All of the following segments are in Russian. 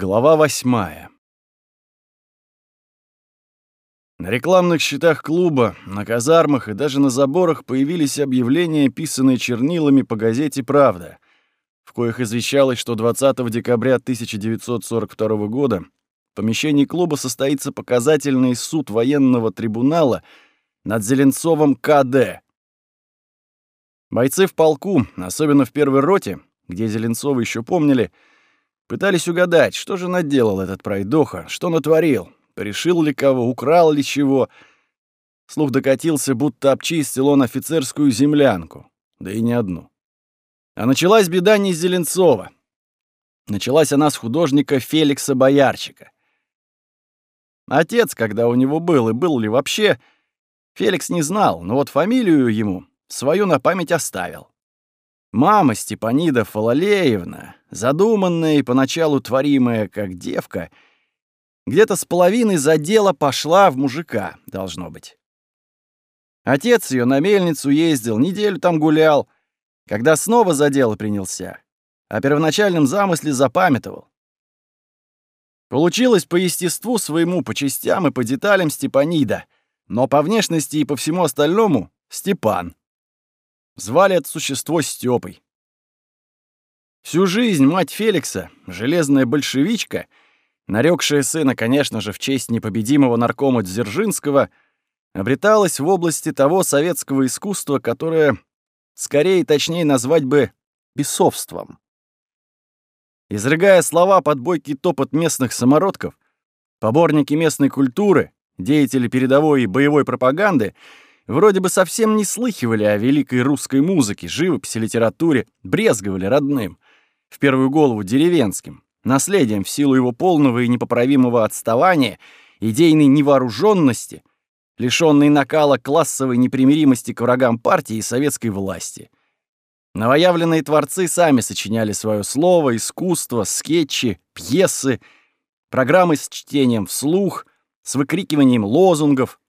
Глава восьмая. На рекламных щитах клуба, на казармах и даже на заборах появились объявления, писанные чернилами по газете «Правда», в коих извещалось, что 20 декабря 1942 года в помещении клуба состоится показательный суд военного трибунала над Зеленцовым КД. Бойцы в полку, особенно в первой роте, где Зеленцова еще помнили, Пытались угадать, что же наделал этот пройдоха, что натворил, решил ли кого, украл ли чего. Слух докатился, будто обчистил он офицерскую землянку, да и не одну. А началась беда не с Зеленцова. Началась она с художника Феликса Боярчика. Отец, когда у него был, и был ли вообще, Феликс не знал, но вот фамилию ему свою на память оставил. Мама Степанида Фалалеевна, задуманная и поначалу творимая как девка, где-то с половиной за дело пошла в мужика, должно быть. Отец ее на мельницу ездил, неделю там гулял, когда снова за дело принялся, о первоначальном замысле запамятовал. Получилось по естеству своему, по частям и по деталям Степанида, но по внешности и по всему остальному — Степан. Звали это существо Стёпой. Всю жизнь мать Феликса, железная большевичка, нарекшая сына, конечно же, в честь непобедимого наркома Дзержинского, обреталась в области того советского искусства, которое скорее и точнее назвать бы бесовством. Изрыгая слова под бойкий топот местных самородков, поборники местной культуры, деятели передовой и боевой пропаганды — Вроде бы совсем не слыхивали о великой русской музыке, живописи, литературе, брезговали родным. В первую голову деревенским, наследием в силу его полного и непоправимого отставания, идейной невооруженности, лишённой накала классовой непримиримости к врагам партии и советской власти. Новоявленные творцы сами сочиняли свое слово, искусство, скетчи, пьесы, программы с чтением вслух, с выкрикиванием лозунгов,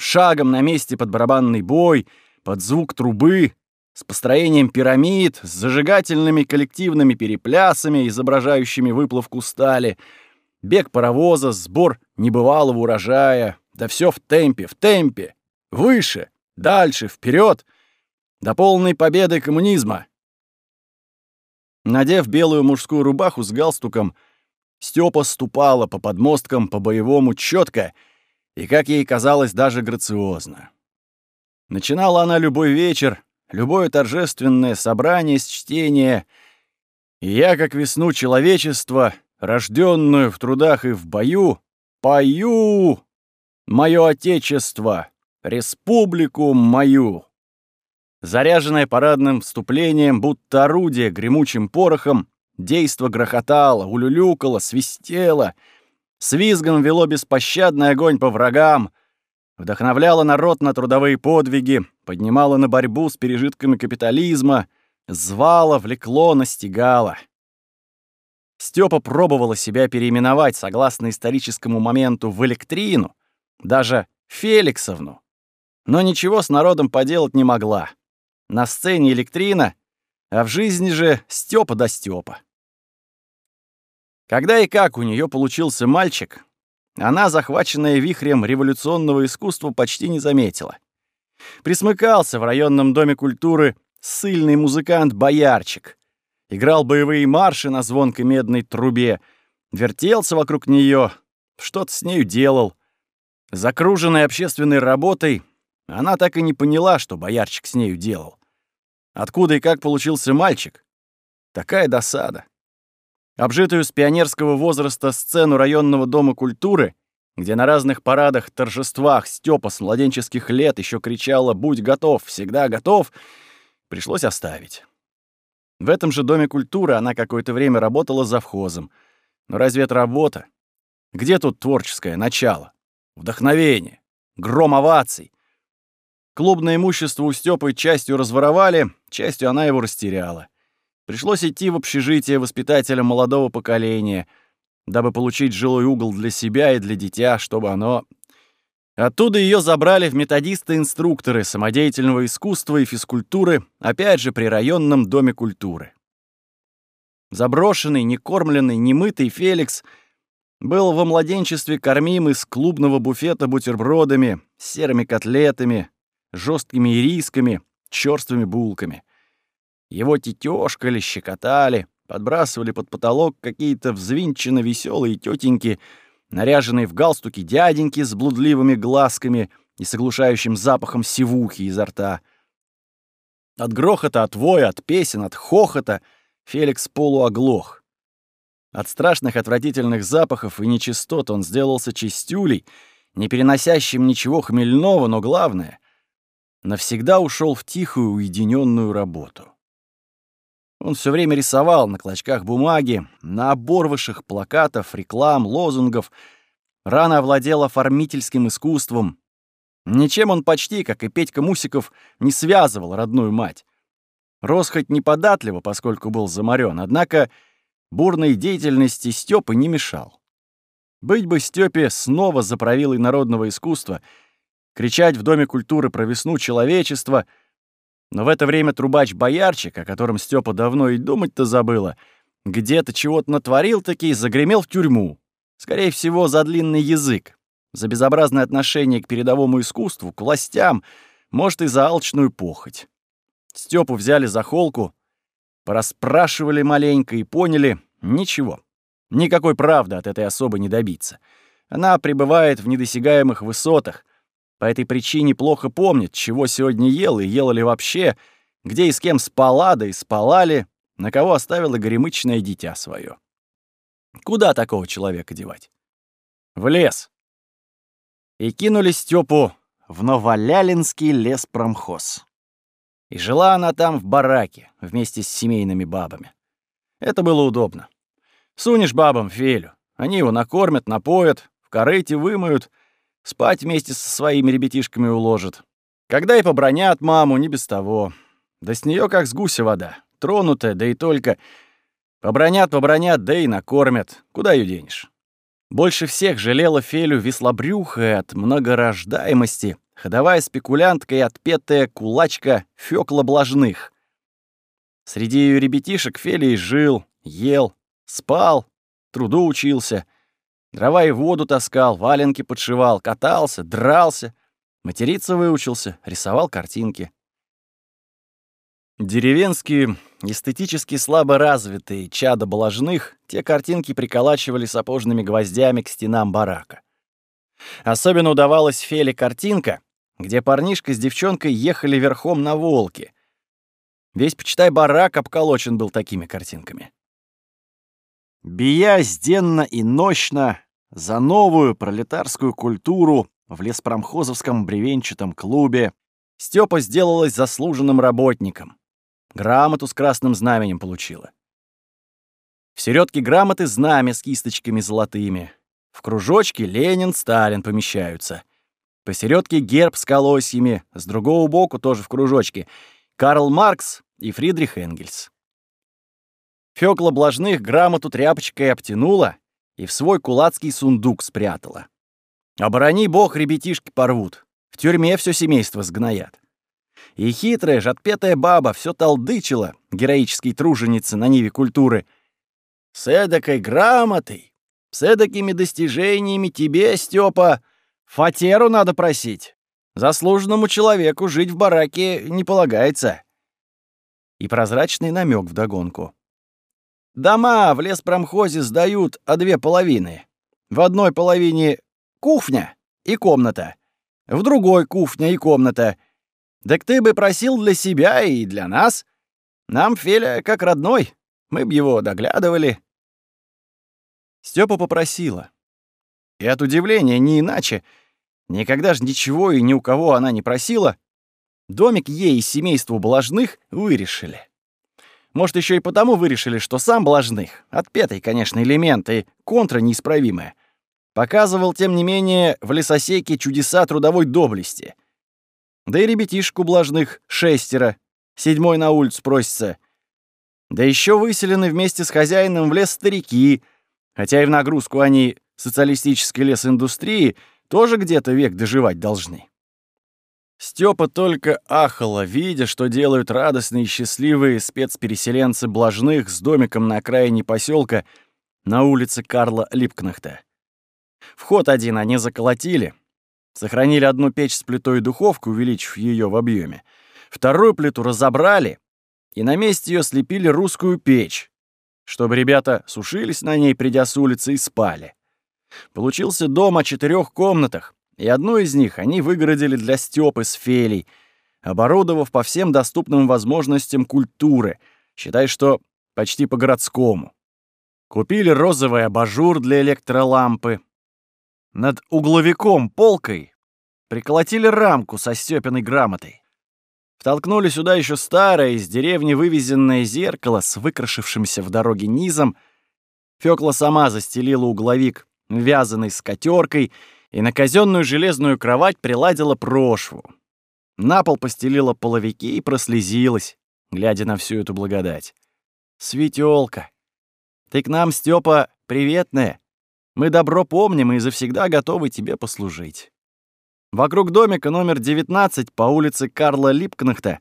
шагом на месте под барабанный бой, под звук трубы, с построением пирамид, с зажигательными коллективными переплясами, изображающими выплавку стали, бег паровоза, сбор небывалого урожая, да все в темпе, в темпе, выше, дальше, вперед, до полной победы коммунизма. Надев белую мужскую рубаху с галстуком, Степа ступала по подмосткам по-боевому четко — и, как ей казалось, даже грациозно. Начинала она любой вечер, любое торжественное собрание с чтения, и я, как весну человечества, рожденную в трудах и в бою, пою мое отечество, республику мою. Заряженное парадным вступлением, будто орудие гремучим порохом, действо грохотало, улюлюкало, свистело — с визгом вело беспощадный огонь по врагам, вдохновляло народ на трудовые подвиги, поднимало на борьбу с пережитками капитализма, звало, влекло, настигало. Степа пробовала себя переименовать согласно историческому моменту в Электрину, даже Феликсовну, но ничего с народом поделать не могла. На сцене Электрина, а в жизни же Степа да Степа. Когда и как у нее получился мальчик, она, захваченная вихрем революционного искусства, почти не заметила. Присмыкался в районном доме культуры сильный музыкант Боярчик. Играл боевые марши на звонкой медной трубе, вертелся вокруг нее, что-то с нею делал. Закруженная общественной работой, она так и не поняла, что Боярчик с нею делал. Откуда и как получился мальчик? Такая досада. Обжитую с пионерского возраста сцену районного дома культуры, где на разных парадах, торжествах Степа с младенческих лет еще кричала «Будь готов, всегда готов», пришлось оставить. В этом же доме культуры она какое-то время работала завхозом. Но разве это работа? Где тут творческое начало? Вдохновение? Гром оваций? Клубное имущество у Стёпы частью разворовали, частью она его растеряла. Пришлось идти в общежитие воспитателя молодого поколения, дабы получить жилой угол для себя и для дитя, чтобы оно... Оттуда ее забрали в методисты-инструкторы самодеятельного искусства и физкультуры, опять же при районном доме культуры. Заброшенный, некормленный, немытый Феликс был во младенчестве кормим из клубного буфета бутербродами, серыми котлетами, жесткими ирисками, черствыми булками. Его тетёшкали, щекотали, подбрасывали под потолок какие-то взвинченно веселые тетеньки, наряженные в галстуки дяденьки с блудливыми глазками и с оглушающим запахом сивухи изо рта. От грохота, от воя, от песен, от хохота — Феликс полуоглох. От страшных отвратительных запахов и нечистот он сделался чистюлей, не переносящим ничего хмельного, но главное — навсегда ушел в тихую уединенную работу. Он все время рисовал на клочках бумаги, на оборвышах плакатов, реклам, лозунгов, рано овладел оформительским искусством. Ничем он почти, как и Петька Мусиков, не связывал родную мать. Рос хоть неподатливо, поскольку был заморен, однако бурной деятельности Стёпы не мешал. Быть бы Стёпе снова за правилой народного искусства, кричать в Доме культуры про весну человечества, но в это время трубач-боярчик, о котором Стёпа давно и думать-то забыла, где-то чего-то натворил таки и загремел в тюрьму. Скорее всего, за длинный язык, за безобразное отношение к передовому искусству, к властям, может, и за алчную похоть. Степу взяли за холку, порасспрашивали маленько и поняли — ничего. Никакой правды от этой особы не добиться. Она пребывает в недосягаемых высотах, по этой причине плохо помнит, чего сегодня ел и ела ли вообще, где и с кем спала, да и спала ли, на кого оставила горемычное дитя свое. Куда такого человека девать? В лес. И кинули Степу в Новолялинский леспромхоз. И жила она там в бараке вместе с семейными бабами. Это было удобно. Сунешь бабам фелю, они его накормят, напоят, в корыте вымоют, спать вместе со своими ребятишками уложат. Когда и побронят маму, не без того. Да с нее как с гуся вода, тронутая, да и только. Побронят, побронят, да и накормят. Куда ее денешь? Больше всех жалела Фелю веслобрюхая от многорождаемости, ходовая спекулянтка и отпетая кулачка Фёкла Блажных. Среди ее ребятишек Фелий жил, ел, спал, труду учился, дрова и воду таскал, валенки подшивал, катался, дрался, материться выучился, рисовал картинки. Деревенские, эстетически слабо развитые чада Блажных те картинки приколачивали сапожными гвоздями к стенам барака. Особенно удавалась Феле картинка, где парнишка с девчонкой ехали верхом на волке. Весь, почитай, барак обколочен был такими картинками. Бия денно и нощно за новую пролетарскую культуру в леспромхозовском бревенчатом клубе, Степа сделалась заслуженным работником. Грамоту с красным знаменем получила. В середке грамоты знамя с кисточками золотыми. В кружочке Ленин, Сталин помещаются. Посередке герб с колосьями, с другого боку тоже в кружочке Карл Маркс и Фридрих Энгельс. Фёкла Блажных грамоту тряпочкой обтянула и в свой кулацкий сундук спрятала. Оборони бог, ребятишки порвут. В тюрьме все семейство сгноят. И хитрая, отпетая баба все толдычила, героической труженицы на ниве культуры. С эдакой грамотой, с эдакими достижениями тебе, Степа, Фатеру надо просить. Заслуженному человеку жить в бараке не полагается. И прозрачный намек вдогонку. Дома в леспромхозе сдают, а две половины. В одной половине кухня и комната, в другой кухня и комната. Так ты бы просил для себя и для нас. Нам Феля как родной, мы б его доглядывали. Степа попросила. И от удивления не иначе — Никогда же ничего и ни у кого она не просила. Домик ей и семейству Блажных вырешили. Может, еще и потому вырешили, что сам Блажных, отпетый, конечно, элемент и контра неисправимая, показывал, тем не менее, в лесосеке чудеса трудовой доблести. Да и ребятишку Блажных шестеро, седьмой на улицу просится. Да еще выселены вместе с хозяином в лес старики, хотя и в нагрузку они социалистической лесиндустрии — тоже где-то век доживать должны. Степа только ахала, видя, что делают радостные и счастливые спецпереселенцы Блажных с домиком на окраине поселка на улице Карла Липкнахта. Вход один они заколотили, сохранили одну печь с плитой и духовку, увеличив ее в объеме. Вторую плиту разобрали и на месте ее слепили русскую печь, чтобы ребята сушились на ней, придя с улицы, и спали. Получился дом о четырех комнатах, и одну из них они выгородили для Стёпы с Фелей, оборудовав по всем доступным возможностям культуры, считай, что почти по-городскому. Купили розовый абажур для электролампы. Над угловиком полкой приколотили рамку со Стёпиной грамотой. Втолкнули сюда еще старое из деревни вывезенное зеркало с выкрашившимся в дороге низом. Фёкла сама застелила угловик вязаной скатеркой и на казенную железную кровать приладила прошву. На пол постелила половики и прослезилась, глядя на всю эту благодать. «Светёлка, ты к нам, Стёпа, приветная. Мы добро помним и завсегда готовы тебе послужить». Вокруг домика номер 19 по улице Карла Липкнахта,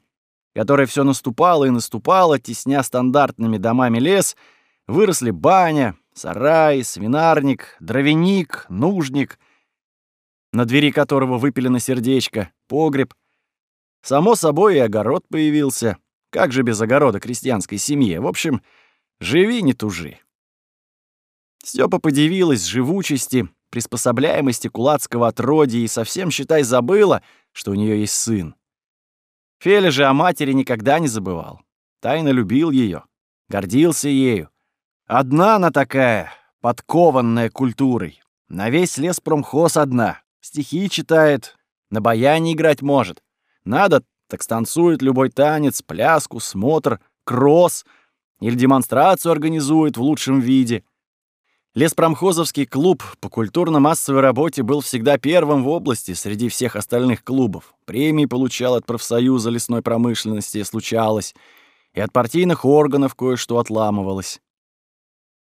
которая все наступала и наступала, тесня стандартными домами лес, выросли баня, сарай, свинарник, дровяник, нужник — на двери которого выпилено сердечко, погреб. Само собой и огород появился. Как же без огорода крестьянской семье? В общем, живи не тужи. Стёпа подивилась живучести, приспособляемости кулацкого отродья и совсем, считай, забыла, что у нее есть сын. Феля же о матери никогда не забывал. Тайно любил ее, гордился ею. Одна она такая, подкованная культурой. На весь лес промхоз одна. Стихи читает, на баяне играть может. Надо, так станцует любой танец, пляску, смотр, кросс или демонстрацию организует в лучшем виде. Леспромхозовский клуб по культурно-массовой работе был всегда первым в области среди всех остальных клубов. Премии получал от профсоюза лесной промышленности, случалось, и от партийных органов кое-что отламывалось.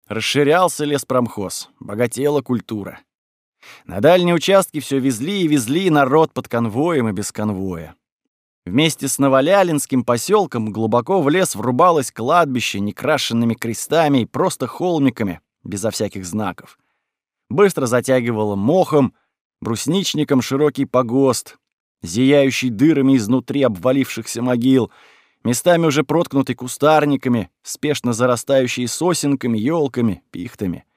Расширялся леспромхоз, богатела культура. На дальние участки все везли и везли народ под конвоем и без конвоя. Вместе с Новолялинским поселком глубоко в лес врубалось кладбище некрашенными крестами и просто холмиками, безо всяких знаков. Быстро затягивало мохом, брусничником широкий погост, зияющий дырами изнутри обвалившихся могил, местами уже проткнутый кустарниками, спешно зарастающий сосенками, елками, пихтами —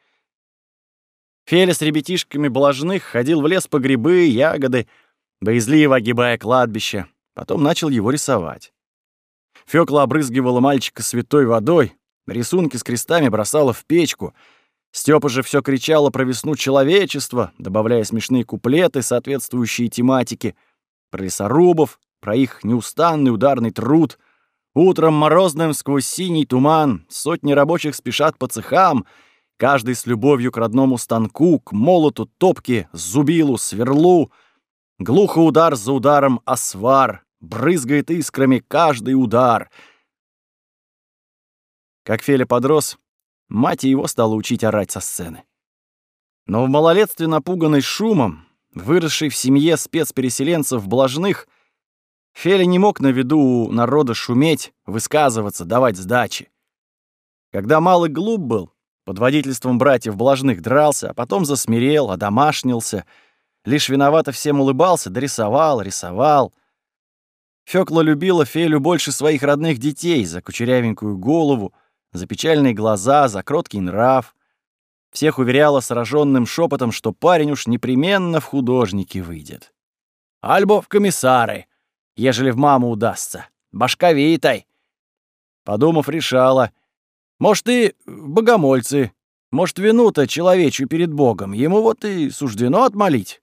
Феля с ребятишками блажных ходил в лес по грибы, ягоды, боязливо огибая кладбище. Потом начал его рисовать. Фёкла обрызгивала мальчика святой водой, рисунки с крестами бросала в печку. Стёпа же всё кричала про весну человечества, добавляя смешные куплеты, соответствующие тематике, про лесорубов, про их неустанный ударный труд. Утром морозным сквозь синий туман сотни рабочих спешат по цехам — каждый с любовью к родному станку, к молоту, топке, зубилу, сверлу. Глухо удар за ударом освар, брызгает искрами каждый удар. Как Феля подрос, мать его стала учить орать со сцены. Но в малолетстве, напуганный шумом, выросший в семье спецпереселенцев блажных, Феля не мог на виду у народа шуметь, высказываться, давать сдачи. Когда малый глуп был, под водительством братьев Блажных дрался, а потом засмирел, одомашнился. Лишь виновато всем улыбался, дорисовал, рисовал. Фёкла любила Фелю больше своих родных детей за кучерявенькую голову, за печальные глаза, за кроткий нрав. Всех уверяла сраженным шепотом, что парень уж непременно в художники выйдет. «Альбо в комиссары, ежели в маму удастся. Башковитой!» Подумав, решала — может, и богомольцы. Может, вину-то человечью перед Богом. Ему вот и суждено отмолить.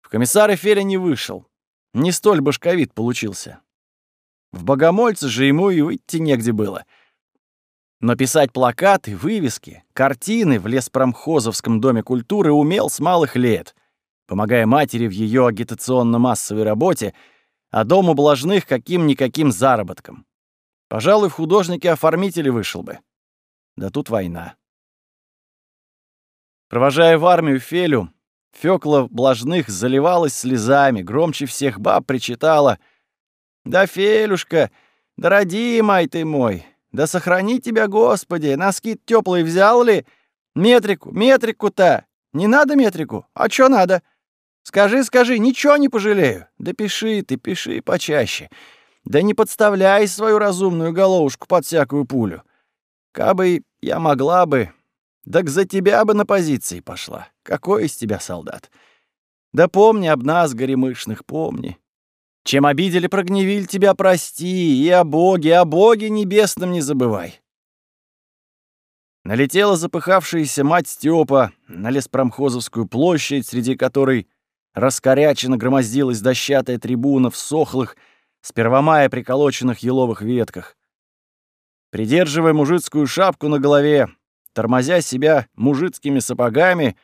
В комиссары Феля не вышел. Не столь башковит получился. В богомольце же ему и выйти негде было. Но писать плакаты, вывески, картины в леспромхозовском доме культуры умел с малых лет, помогая матери в ее агитационно-массовой работе, а дому блажных каким-никаким заработком. Пожалуй, в художнике-оформителе вышел бы. Да тут война. Провожая в армию Фелю, Фёкла Блажных заливалась слезами, громче всех баб причитала. «Да, Фелюшка, да родимай ты мой, да сохрани тебя, Господи, носки теплые взял ли? Метрику, метрику-то! Не надо метрику? А чё надо? Скажи, скажи, ничего не пожалею. Да пиши ты, пиши почаще. Да не подставляй свою разумную головушку под всякую пулю. Кабы я могла бы, так за тебя бы на позиции пошла. Какой из тебя солдат? Да помни об нас, горемышных, помни. Чем обидели, прогневиль тебя, прости, и о Боге, о Боге небесном не забывай. Налетела запыхавшаяся мать Степа на леспромхозовскую площадь, среди которой раскоряченно громоздилась дощатая трибуна в сохлых, с первомая приколоченных еловых ветках. Придерживая мужицкую шапку на голове, тормозя себя мужицкими сапогами,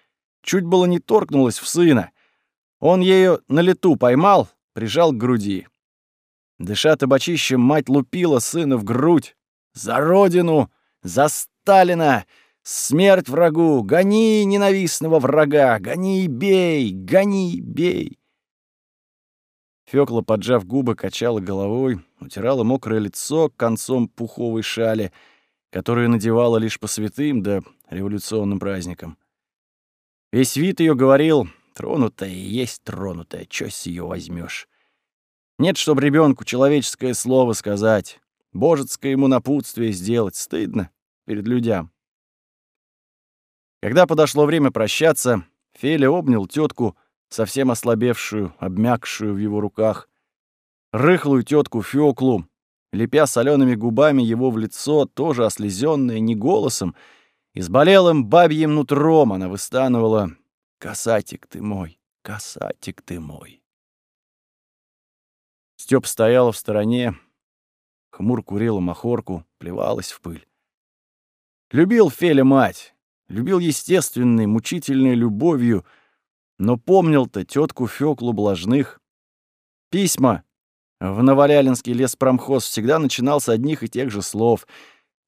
чуть было не торкнулась в сына. Он ею на лету поймал, прижал к груди. Дыша табачищем, мать лупила сына в грудь. «За родину! За Сталина! Смерть врагу! Гони ненавистного врага! Гони и бей! Гони и бей!» Фёкла, поджав губы, качала головой, утирала мокрое лицо концом пуховой шали — которую надевала лишь по святым да революционным праздникам. Весь вид ее говорил, тронутая и есть тронутая, чё с её возьмёшь. Нет, чтобы ребенку человеческое слово сказать, божецкое ему напутствие сделать, стыдно перед людям. Когда подошло время прощаться, Феля обнял тетку, совсем ослабевшую, обмякшую в его руках, рыхлую тетку Фёклу, лепя солеными губами его в лицо, тоже ослезённое не голосом, и с болелым бабьим нутром она выстанывала «Касатик ты мой, касатик ты мой». Стёп стояла в стороне, хмур курила махорку, плевалась в пыль. Любил Феля мать, любил естественной, мучительной любовью, но помнил-то тетку Фёклу Блажных. Письма, в Новолялинский леспромхоз всегда начинал с одних и тех же слов.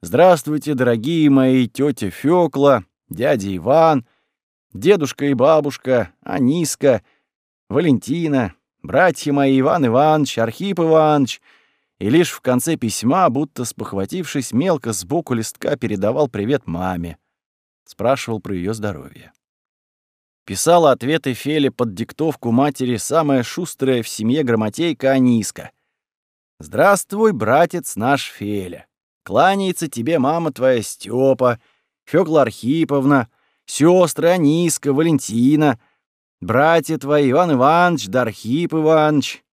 «Здравствуйте, дорогие мои тетя Фёкла, дядя Иван, дедушка и бабушка, Аниска, Валентина, братья мои Иван Иванович, Архип Иванович». И лишь в конце письма, будто спохватившись, мелко сбоку листка передавал привет маме. Спрашивал про ее здоровье. Писала ответы Феле под диктовку матери самая шустрая в семье грамотейка Аниска. «Здравствуй, братец наш Феля. Кланяется тебе мама твоя Степа, Фёкла Архиповна, сестры Аниска, Валентина, братья твои Иван Иванович да Архип Иванович.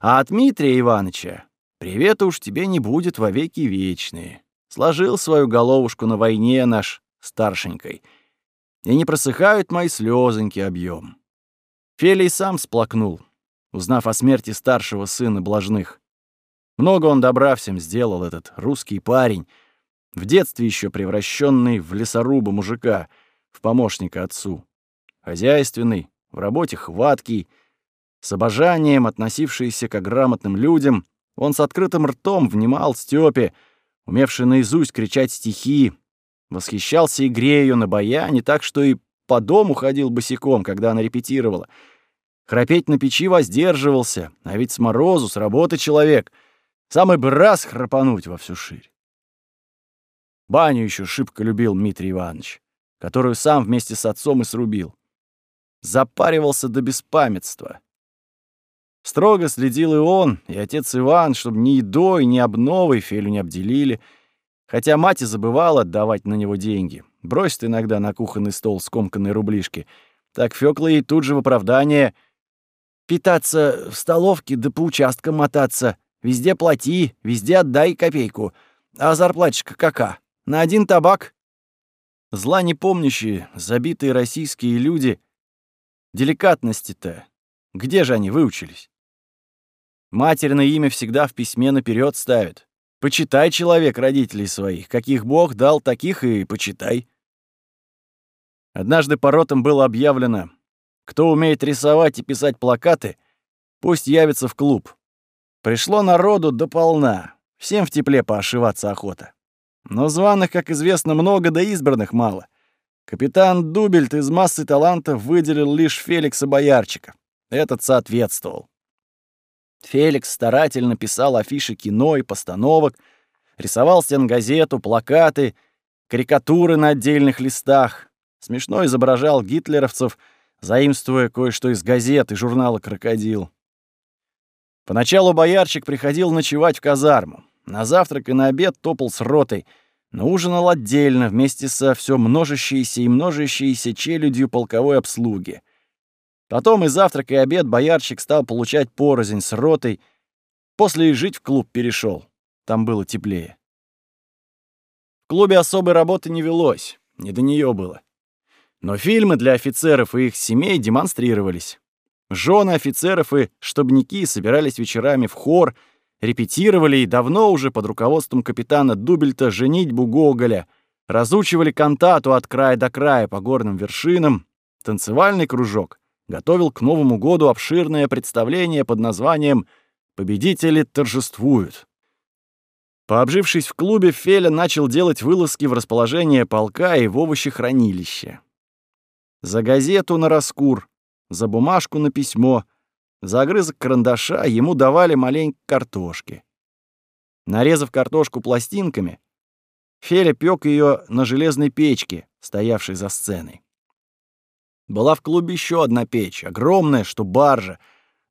А от Дмитрия Ивановича привета уж тебе не будет во веки вечные. Сложил свою головушку на войне наш старшенькой — и не просыхают мои слезоньки объем. Фелий сам сплакнул, узнав о смерти старшего сына Блажных. Много он добра всем сделал, этот русский парень, в детстве еще превращенный в лесоруба мужика, в помощника отцу. Хозяйственный, в работе хваткий, с обожанием относившийся к грамотным людям, он с открытым ртом внимал Стёпе, умевший наизусть кричать стихи, Восхищался игре ее на баяне, так что и по дому ходил босиком, когда она репетировала. Храпеть на печи воздерживался, а ведь с морозу, с работы человек. Самый бы раз храпануть во всю ширь. Баню еще шибко любил Дмитрий Иванович, которую сам вместе с отцом и срубил. Запаривался до беспамятства. Строго следил и он, и отец Иван, чтобы ни едой, ни обновой Фелю не обделили — Хотя мать и забывала отдавать на него деньги. Бросит иногда на кухонный стол скомканные рублишки. Так Фёкла ей тут же в оправдание «Питаться в столовке да по участкам мотаться. Везде плати, везде отдай копейку. А зарплатчика кака? На один табак?» Зла не помнящие, забитые российские люди. Деликатности-то. Где же они выучились? Матерное имя всегда в письме наперед ставят. Почитай, человек, родителей своих. Каких Бог дал, таких и почитай. Однажды по ротам было объявлено, кто умеет рисовать и писать плакаты, пусть явится в клуб. Пришло народу до полна, всем в тепле поошиваться охота. Но званых, как известно, много, да избранных мало. Капитан Дубельт из массы талантов выделил лишь Феликса Боярчика. Этот соответствовал. Феликс старательно писал афиши кино и постановок, рисовал стенгазету, плакаты, карикатуры на отдельных листах, смешно изображал гитлеровцев, заимствуя кое-что из газет и журнала «Крокодил». Поначалу боярчик приходил ночевать в казарму. На завтрак и на обед топал с ротой, но ужинал отдельно вместе со все множащейся и множащейся челюдью полковой обслуги. Потом и завтрак, и обед боярчик стал получать порознь с ротой, после и жить в клуб перешел. Там было теплее. В клубе особой работы не велось, не до нее было. Но фильмы для офицеров и их семей демонстрировались. Жены офицеров и штабники собирались вечерами в хор, репетировали и давно уже под руководством капитана Дубельта женитьбу Гоголя, разучивали кантату от края до края по горным вершинам, танцевальный кружок готовил к Новому году обширное представление под названием «Победители торжествуют». Пообжившись в клубе, Феля начал делать вылазки в расположение полка и в овощехранилище. За газету на раскур, за бумажку на письмо, за огрызок карандаша ему давали маленькие картошки. Нарезав картошку пластинками, Феля пёк ее на железной печке, стоявшей за сценой. Была в клубе еще одна печь, огромная, что баржа,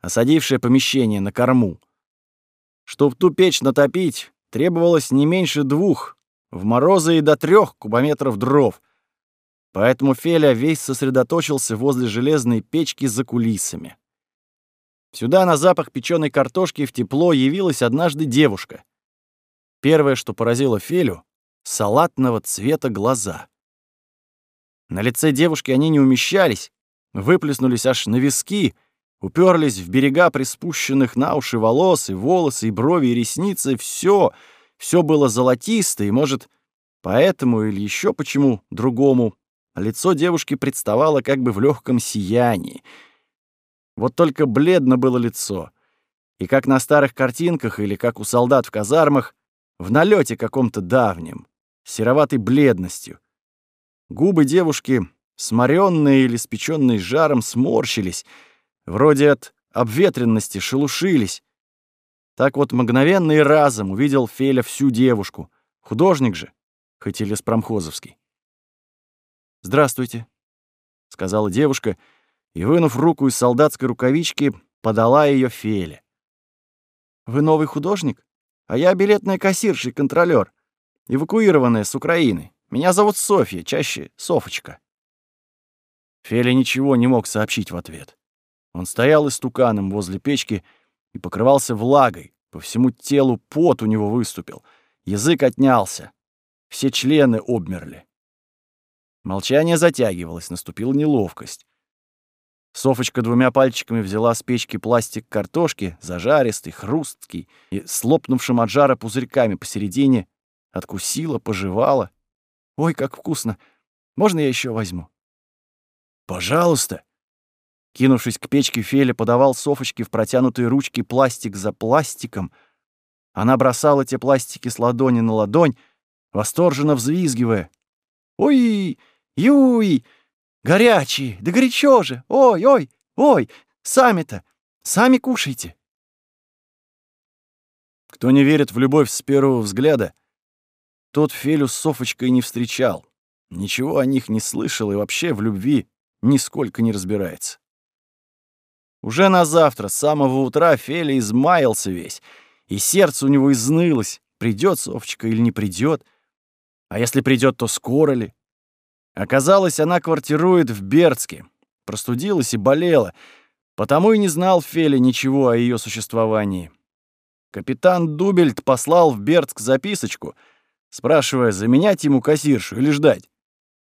осадившая помещение на корму. Чтоб ту печь натопить, требовалось не меньше двух, в морозы и до трех кубометров дров, Поэтому Феля весь сосредоточился возле железной печки за кулисами. Сюда на запах печеной картошки в тепло явилась однажды девушка. Первое, что поразило Фелю — салатного цвета глаза. На лице девушки они не умещались, выплеснулись аж на виски, уперлись в берега приспущенных на уши волос, и волосы, и брови, и ресницы. Все, все было золотисто, и, может, поэтому или еще почему другому лицо девушки представало как бы в легком сиянии. Вот только бледно было лицо. И как на старых картинках или как у солдат в казармах, в налете каком-то давнем, сероватой бледностью. Губы девушки, сморенные или спеченные жаром, сморщились, вроде от обветренности шелушились. Так вот мгновенно и разом увидел Феля всю девушку. Художник же, хоть и леспромхозовский. «Здравствуйте», — сказала девушка, и, вынув руку из солдатской рукавички, подала ее Феле. «Вы новый художник? А я билетная кассирша и контролёр, эвакуированная с Украины. Меня зовут Софья, чаще Софочка». Феля ничего не мог сообщить в ответ. Он стоял истуканом возле печки и покрывался влагой, по всему телу пот у него выступил, язык отнялся, все члены обмерли. Молчание затягивалось, наступила неловкость. Софочка двумя пальчиками взяла с печки пластик картошки, зажаристый, хрусткий, и с лопнувшим от жара пузырьками посередине, откусила, пожевала. «Ой, как вкусно! Можно я еще возьму?» «Пожалуйста!» Кинувшись к печке, Феля подавал Софочке в протянутые ручки пластик за пластиком. Она бросала те пластики с ладони на ладонь, восторженно взвизгивая. «Ой, Юй! Горячие! Да горячо же! Ой, ой, ой! Сами-то! Сами кушайте!» Кто не верит в любовь с первого взгляда, тот Фелю с Софочкой не встречал, ничего о них не слышал и вообще в любви нисколько не разбирается. Уже на завтра, с самого утра, Феля измаялся весь, и сердце у него изнылось, придет Софочка или не придет, а если придет, то скоро ли. Оказалось, она квартирует в Бердске. Простудилась и болела, потому и не знал Феля ничего о ее существовании. Капитан Дубельт послал в Бердск записочку, спрашивая, заменять ему кассиршу или ждать.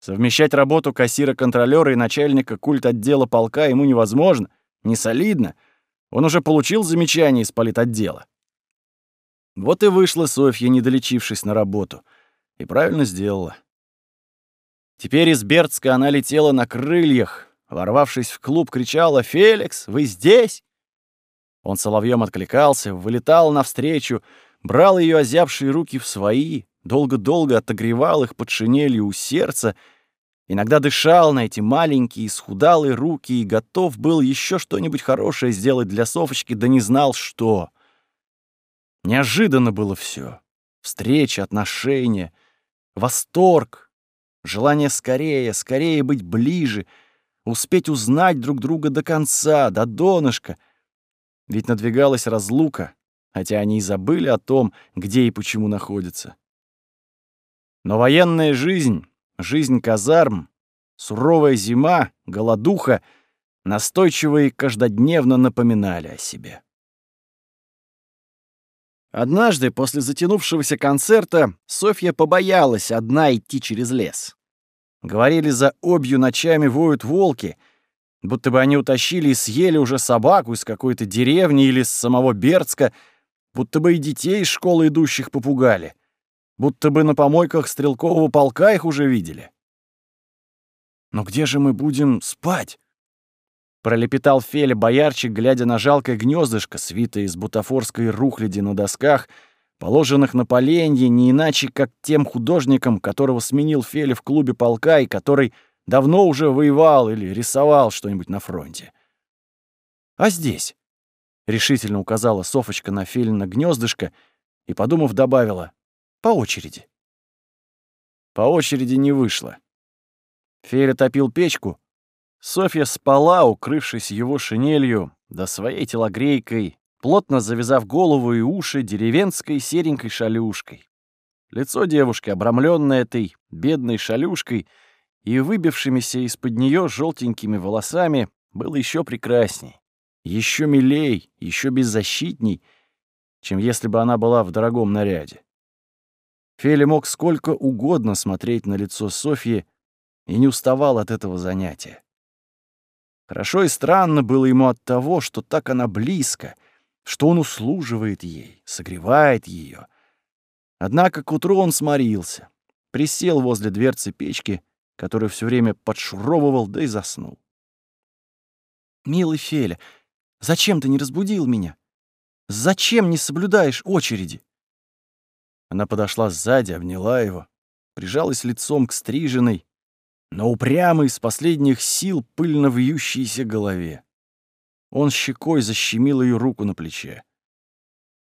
Совмещать работу кассира-контролёра и начальника культ отдела полка ему невозможно, не солидно. Он уже получил замечание из политотдела. Вот и вышла Софья, не долечившись на работу. И правильно сделала. Теперь из Бердска она летела на крыльях, ворвавшись в клуб, кричала «Феликс, вы здесь?» Он соловьем откликался, вылетал навстречу, брал ее озябшие руки в свои, долго-долго отогревал их под шинелью у сердца Иногда дышал на эти маленькие, схудалые руки и готов был еще что-нибудь хорошее сделать для Софочки, да не знал, что. Неожиданно было все: Встреча, отношения, восторг, желание скорее, скорее быть ближе, успеть узнать друг друга до конца, до донышка. Ведь надвигалась разлука, хотя они и забыли о том, где и почему находятся. Но военная жизнь Жизнь казарм, суровая зима, голодуха настойчиво и каждодневно напоминали о себе. Однажды, после затянувшегося концерта, Софья побоялась одна идти через лес. Говорили, за обью ночами воют волки, будто бы они утащили и съели уже собаку из какой-то деревни или с самого Бердска, будто бы и детей из школы идущих попугали — будто бы на помойках стрелкового полка их уже видели. «Но где же мы будем спать?» Пролепетал Феля боярчик, глядя на жалкое гнездышко, свитое из бутафорской рухляди на досках, положенных на поленье не иначе, как тем художником, которого сменил Феля в клубе полка и который давно уже воевал или рисовал что-нибудь на фронте. «А здесь?» — решительно указала Софочка на Фелина гнездышко и, подумав, добавила. По очереди. По очереди не вышло. Феря топил печку. Софья спала, укрывшись его шинелью, да своей телогрейкой, плотно завязав голову и уши деревенской серенькой шалюшкой. Лицо девушки, обрамленное этой бедной шалюшкой и выбившимися из-под нее желтенькими волосами, было еще прекрасней, еще милей, еще беззащитней, чем если бы она была в дорогом наряде. Феля мог сколько угодно смотреть на лицо Софьи и не уставал от этого занятия. Хорошо и странно было ему от того, что так она близко, что он услуживает ей, согревает ее. Однако к утру он сморился, присел возле дверцы печки, которую все время подшуровывал, да и заснул. «Милый Феля, зачем ты не разбудил меня? Зачем не соблюдаешь очереди?» Она подошла сзади, обняла его, прижалась лицом к стриженной, но упрямой с последних сил пыльно вьющейся голове. Он щекой защемил ее руку на плече.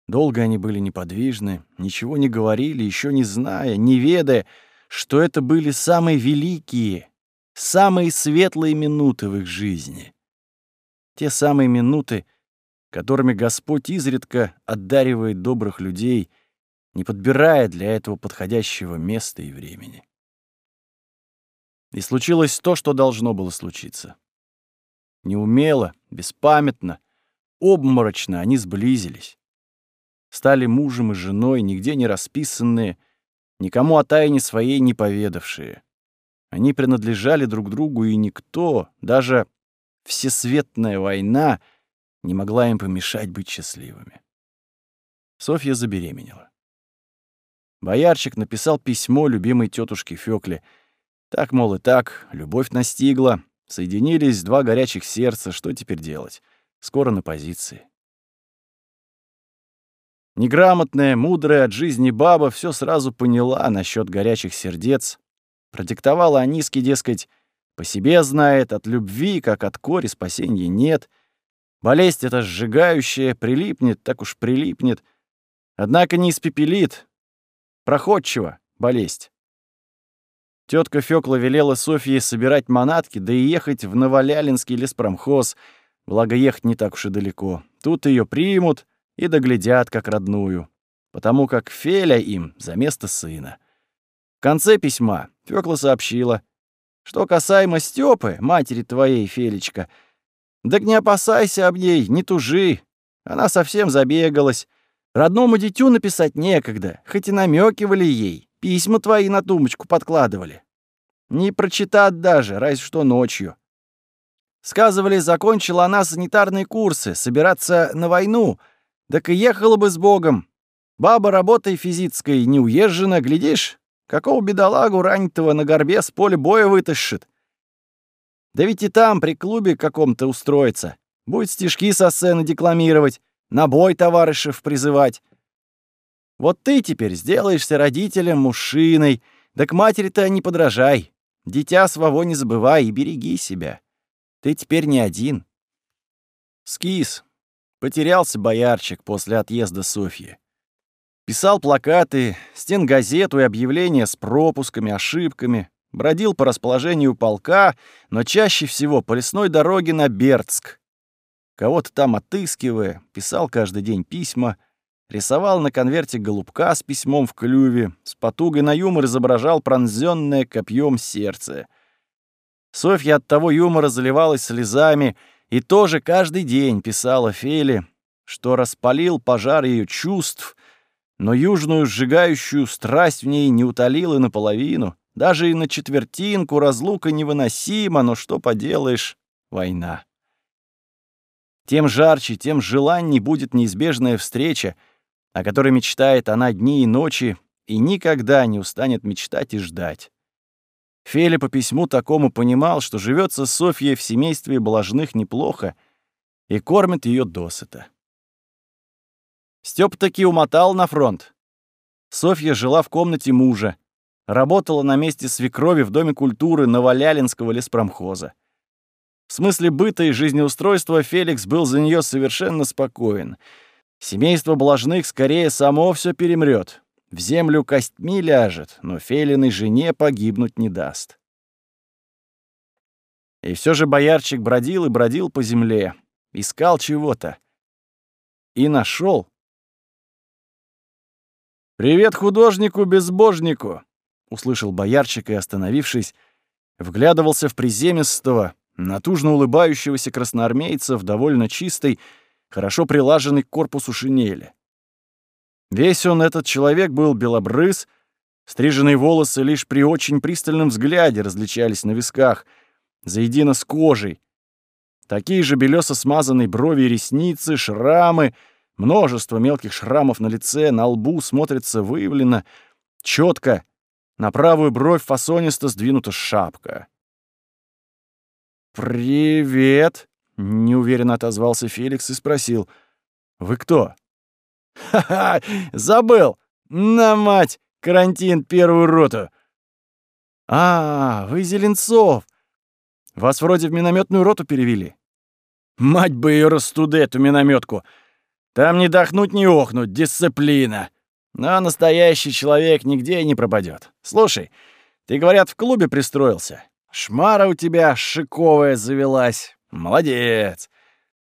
Долго они были неподвижны, ничего не говорили, еще не зная, не ведая, что это были самые великие, самые светлые минуты в их жизни. Те самые минуты, которыми Господь изредка одаривает добрых людей — не подбирая для этого подходящего места и времени. И случилось то, что должно было случиться. Неумело, беспамятно, обморочно они сблизились. Стали мужем и женой, нигде не расписанные, никому о тайне своей не поведавшие. Они принадлежали друг другу, и никто, даже всесветная война, не могла им помешать быть счастливыми. Софья забеременела. Боярчик написал письмо любимой тетушке Фёкле. Так, мол, и так, любовь настигла, соединились два горячих сердца, что теперь делать? Скоро на позиции. Неграмотная, мудрая от жизни баба все сразу поняла насчет горячих сердец, продиктовала Аниске, дескать, по себе знает, от любви, как от кори, спасения нет. Болезнь эта сжигающая, прилипнет, так уж прилипнет. Однако не испепелит, Проходчиво, болезнь. Тетка Фёкла велела Софье собирать манатки, да и ехать в Новолялинский леспромхоз, благо ехать не так уж и далеко. Тут ее примут и доглядят как родную, потому как Феля им за место сына. В конце письма Фёкла сообщила, что касаемо Стёпы, матери твоей, Фелечка, так не опасайся об ней, не тужи. Она совсем забегалась, Родному дитю написать некогда, хоть и намекивали ей, письма твои на тумбочку подкладывали. Не прочитать даже, разве что ночью. Сказывали, закончила она санитарные курсы, собираться на войну, так и ехала бы с Богом. Баба работой физической не уезжена, глядишь, какого бедолагу ранитого на горбе с поля боя вытащит. Да ведь и там, при клубе каком-то устроиться, будет стишки со сцены декламировать, на бой товарищев призывать. Вот ты теперь сделаешься родителем, мужчиной, да к матери-то не подражай. Дитя своего не забывай и береги себя. Ты теперь не один. Скис. Потерялся боярчик после отъезда Софьи. Писал плакаты, стен газету и объявления с пропусками, ошибками, бродил по расположению полка, но чаще всего по лесной дороге на Бердск. Кого-то там отыскивая, писал каждый день письма, рисовал на конверте голубка с письмом в клюве, с потугой на юмор изображал пронзённое копьем сердце. Софья от того юмора заливалась слезами и тоже каждый день писала Феле, что распалил пожар ее чувств, но южную сжигающую страсть в ней не утолил и наполовину, даже и на четвертинку разлука невыносима, но что поделаешь, война. Тем жарче, тем желанней будет неизбежная встреча, о которой мечтает она дни и ночи, и никогда не устанет мечтать и ждать. Феля по письму такому понимал, что живется Софьей в семействе блажных неплохо и кормит ее досыта. Стёп таки умотал на фронт. Софья жила в комнате мужа, работала на месте свекрови в Доме культуры Новолялинского леспромхоза. В смысле быта и жизнеустройства Феликс был за нее совершенно спокоен — Семейство Блажных скорее само все перемрет, в землю костьми ляжет, но Фелиной жене погибнуть не даст. И все же боярчик бродил и бродил по земле, искал чего-то. И нашел. «Привет художнику-безбожнику!» — услышал боярчик и, остановившись, вглядывался в приземистого, натужно улыбающегося красноармейца в довольно чистой, хорошо прилаженный к корпусу шинели. Весь он, этот человек, был белобрыз, стриженные волосы лишь при очень пристальном взгляде различались на висках, заедино с кожей. Такие же белесо смазанные брови и ресницы, шрамы, множество мелких шрамов на лице, на лбу смотрится выявлено, четко, на правую бровь фасонисто сдвинута шапка. «Привет!» Неуверенно отозвался Феликс и спросил. «Вы кто?» «Ха-ха! Забыл! На мать! Карантин первую роту!» «А, вы Зеленцов! Вас вроде в минометную роту перевели?» «Мать бы ее растуда, эту минометку! Там не дохнуть, не охнуть, дисциплина! Но настоящий человек нигде не пропадет. Слушай, ты, говорят, в клубе пристроился? Шмара у тебя шиковая завелась. «Молодец!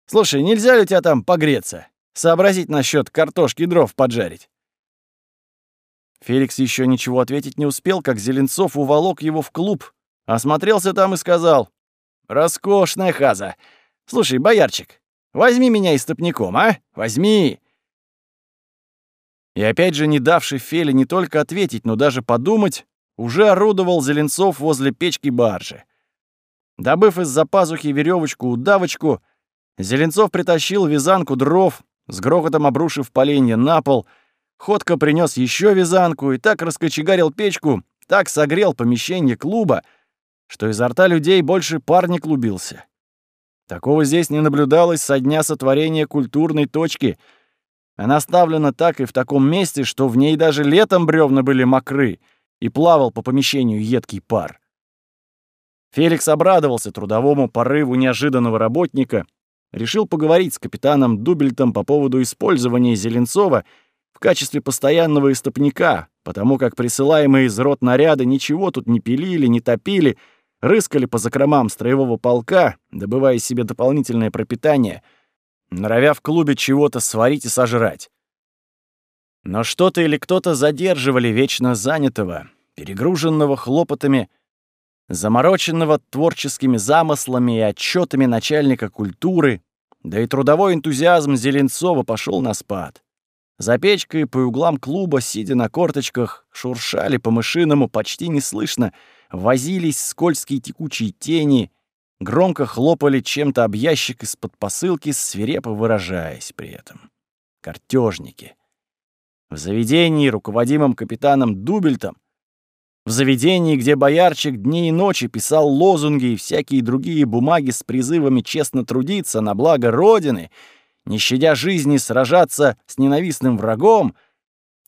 Слушай, нельзя ли у тебя там погреться? Сообразить насчет картошки и дров поджарить?» Феликс еще ничего ответить не успел, как Зеленцов уволок его в клуб, осмотрелся там и сказал. «Роскошная хаза! Слушай, боярчик, возьми меня истопником, а? Возьми!» И опять же, не давший Феле не только ответить, но даже подумать, уже орудовал Зеленцов возле печки баржи. Добыв из-за пазухи веревочку-удавочку, Зеленцов притащил вязанку дров, с грохотом обрушив поленья на пол, ходко принес еще вязанку и так раскочегарил печку, так согрел помещение клуба, что изо рта людей больше пар не клубился. Такого здесь не наблюдалось со дня сотворения культурной точки. Она ставлена так и в таком месте, что в ней даже летом бревна были мокры, и плавал по помещению едкий пар. Феликс обрадовался трудовому порыву неожиданного работника, решил поговорить с капитаном Дубельтом по поводу использования Зеленцова в качестве постоянного истопника, потому как присылаемые из рот наряды ничего тут не пилили, не топили, рыскали по закромам строевого полка, добывая себе дополнительное пропитание, норовя в клубе чего-то сварить и сожрать. Но что-то или кто-то задерживали вечно занятого, перегруженного хлопотами, замороченного творческими замыслами и отчетами начальника культуры, да и трудовой энтузиазм Зеленцова пошел на спад. За печкой по углам клуба, сидя на корточках, шуршали по-мышиному почти неслышно, возились скользкие текучие тени, громко хлопали чем-то об ящик из-под посылки, свирепо выражаясь при этом. Картежники. В заведении, руководимом капитаном Дубельтом, в заведении, где боярчик дни и ночи писал лозунги и всякие другие бумаги с призывами честно трудиться на благо Родины, не щадя жизни сражаться с ненавистным врагом,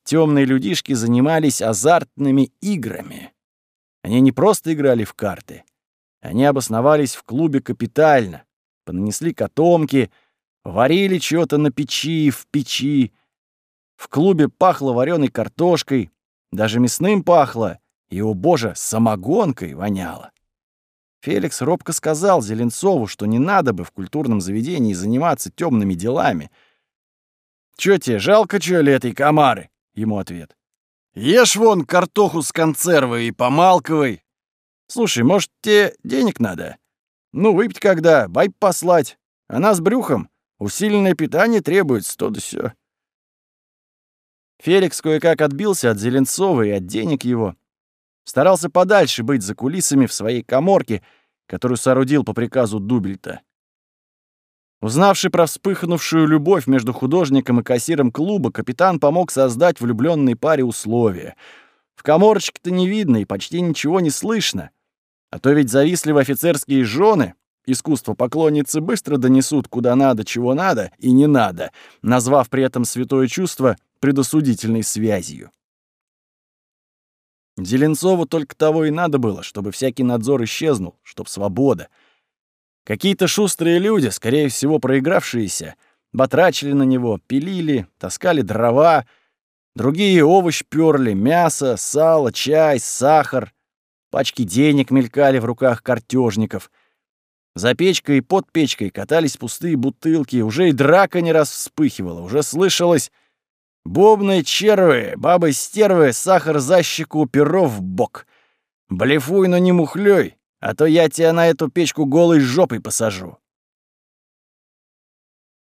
темные людишки занимались азартными играми. Они не просто играли в карты. Они обосновались в клубе капитально, понанесли котомки, варили что-то на печи, в печи. В клубе пахло вареной картошкой, даже мясным пахло, и, о боже, самогонкой воняло. Феликс робко сказал Зеленцову, что не надо бы в культурном заведении заниматься темными делами. «Чё тебе, жалко, чё ли этой комары?» — ему ответ. «Ешь вон картоху с консервой и помалковой. Слушай, может, тебе денег надо? Ну, выпить когда, бай послать. Она с брюхом. Усиленное питание требуется, то да сё». Феликс кое-как отбился от Зеленцова и от денег его. Старался подальше быть за кулисами в своей коморке, которую соорудил по приказу Дубельта. Узнавший про вспыхнувшую любовь между художником и кассиром клуба, капитан помог создать влюбленной паре условия. В коморочке-то не видно и почти ничего не слышно. А то ведь завистливые офицерские жены, искусство поклонницы, быстро донесут куда надо, чего надо и не надо, назвав при этом святое чувство предосудительной связью. Зеленцову только того и надо было, чтобы всякий надзор исчезнул, чтоб свобода. Какие-то шустрые люди, скорее всего проигравшиеся, батрачили на него, пилили, таскали дрова, другие овощ перли, мясо, сало, чай, сахар. Пачки денег мелькали в руках картежников. За печкой и под печкой катались пустые бутылки, уже и драка не раз вспыхивала, уже слышалось Бубны червы, бабы-стервы, сахар за щеку, перо в бок. Блефуй, но не мухлёй, а то я тебя на эту печку голой жопой посажу.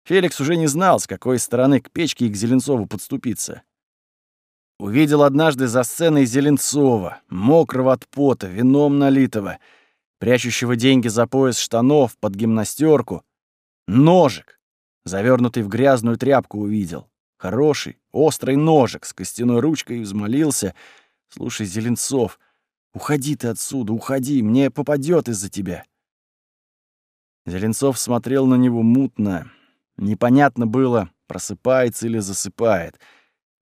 Феликс уже не знал, с какой стороны к печке и к Зеленцову подступиться. Увидел однажды за сценой Зеленцова, мокрого от пота, вином налитого, прячущего деньги за пояс штанов под гимнастерку. Ножик, завернутый в грязную тряпку, увидел. Хороший, острый ножик с костяной ручкой взмолился. «Слушай, Зеленцов, уходи ты отсюда, уходи, мне попадет из-за тебя». Зеленцов смотрел на него мутно. Непонятно было, просыпается или засыпает.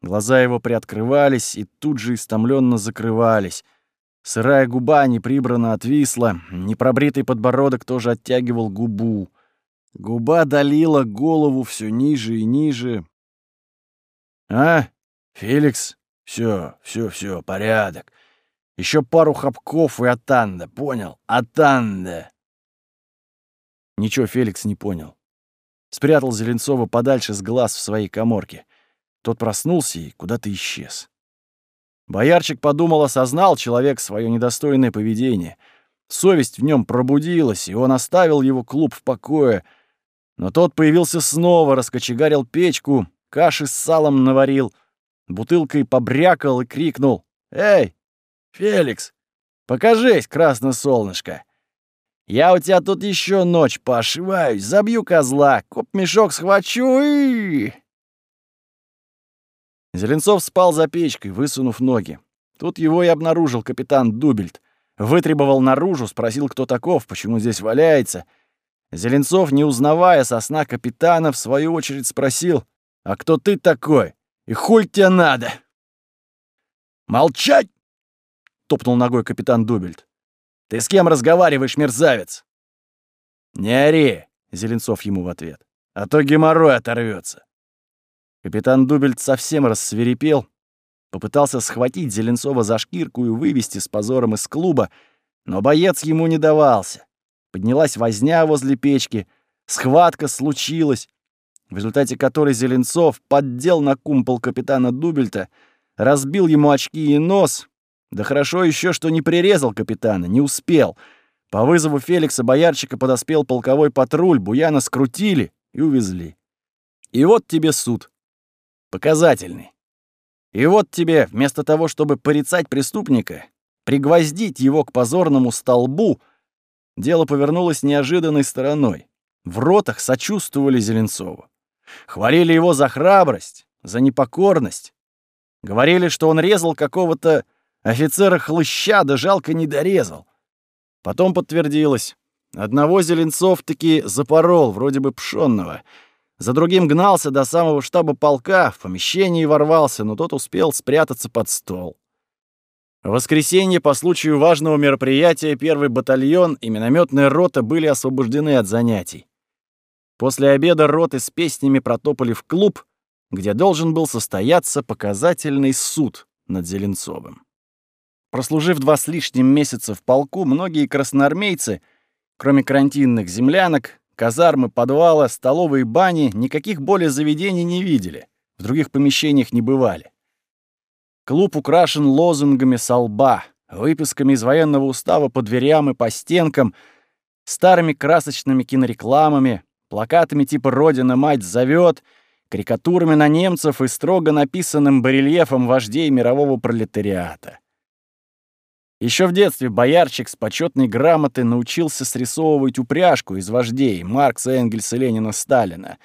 Глаза его приоткрывались и тут же истомленно закрывались. Сырая губа неприбрано отвисла, непробритый подбородок тоже оттягивал губу. Губа долила голову все ниже и ниже, а, Феликс? Все, все, все, порядок. Еще пару хапков и Атанда, понял? Атанда. Ничего Феликс не понял. Спрятал Зеленцова подальше с глаз в своей коморке. Тот проснулся и куда-то исчез. Боярчик подумал, осознал человек свое недостойное поведение. Совесть в нем пробудилась, и он оставил его клуб в покое. Но тот появился снова, раскочегарил печку, каши с салом наварил, бутылкой побрякал и крикнул. «Эй, Феликс, покажись, красное солнышко! Я у тебя тут еще ночь пошиваюсь, забью козла, коп-мешок схвачу и...» Зеленцов спал за печкой, высунув ноги. Тут его и обнаружил капитан Дубельт. Вытребовал наружу, спросил, кто таков, почему здесь валяется. Зеленцов, не узнавая со сна капитана, в свою очередь спросил, а кто ты такой? И хуль тебе надо?» «Молчать!» — топнул ногой капитан Дубельт. «Ты с кем разговариваешь, мерзавец?» «Не ори!» — Зеленцов ему в ответ. «А то геморрой оторвется. Капитан Дубельт совсем рассверепел, попытался схватить Зеленцова за шкирку и вывести с позором из клуба, но боец ему не давался. Поднялась возня возле печки, схватка случилась, в результате которой Зеленцов поддел на кумпол капитана Дубельта, разбил ему очки и нос. Да хорошо еще, что не прирезал капитана, не успел. По вызову Феликса Боярчика подоспел полковой патруль, Буяна скрутили и увезли. И вот тебе суд. Показательный. И вот тебе, вместо того, чтобы порицать преступника, пригвоздить его к позорному столбу, дело повернулось неожиданной стороной. В ротах сочувствовали Зеленцову. Хвалили его за храбрость, за непокорность. Говорили, что он резал какого-то офицера хлыща, да жалко не дорезал. Потом подтвердилось. Одного Зеленцов таки запорол, вроде бы пшённого. За другим гнался до самого штаба полка, в помещении ворвался, но тот успел спрятаться под стол. В воскресенье по случаю важного мероприятия первый батальон и минометная рота были освобождены от занятий. После обеда роты с песнями протопали в клуб, где должен был состояться показательный суд над Зеленцовым. Прослужив два с лишним месяца в полку, многие красноармейцы, кроме карантинных землянок, казармы, подвала, столовой бани, никаких более заведений не видели, в других помещениях не бывали. Клуб украшен лозунгами со лба, выписками из военного устава по дверям и по стенкам, старыми красочными кинорекламами, плакатами типа «Родина, мать зовет», карикатурами на немцев и строго написанным барельефом вождей мирового пролетариата. Еще в детстве боярчик с почетной грамотой научился срисовывать упряжку из вождей Маркса, Энгельса, Ленина, Сталина.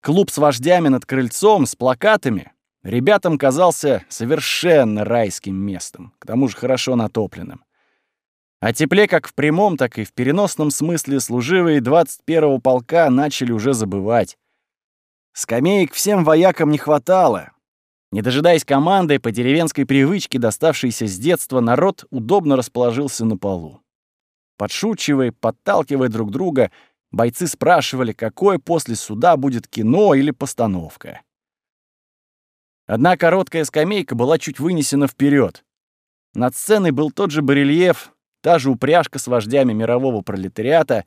Клуб с вождями над крыльцом, с плакатами ребятам казался совершенно райским местом, к тому же хорошо натопленным. О тепле как в прямом, так и в переносном смысле служивые 21-го полка начали уже забывать. Скамеек всем воякам не хватало. Не дожидаясь команды, по деревенской привычке, доставшейся с детства, народ удобно расположился на полу. Подшучивая, подталкивая друг друга, бойцы спрашивали, какое после суда будет кино или постановка. Одна короткая скамейка была чуть вынесена вперед. Над сценой был тот же барельеф, та же упряжка с вождями мирового пролетариата.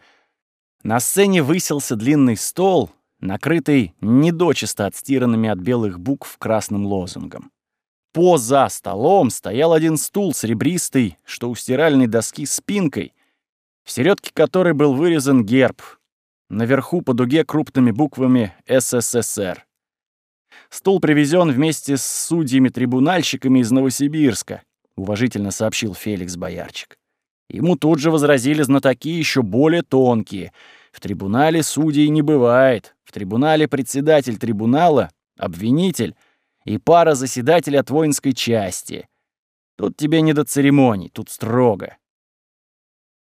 На сцене высился длинный стол, накрытый недочисто отстиранными от белых букв красным лозунгом. Поза столом стоял один стул с ребристой, что у стиральной доски спинкой, в середке которой был вырезан герб. Наверху по дуге крупными буквами «СССР». Стул привезен вместе с судьями-трибунальщиками из Новосибирска, уважительно сообщил Феликс Боярчик. Ему тут же возразили знатоки еще более тонкие. В трибунале судей не бывает. В трибунале председатель трибунала, обвинитель и пара заседателей от воинской части. Тут тебе не до церемоний, тут строго.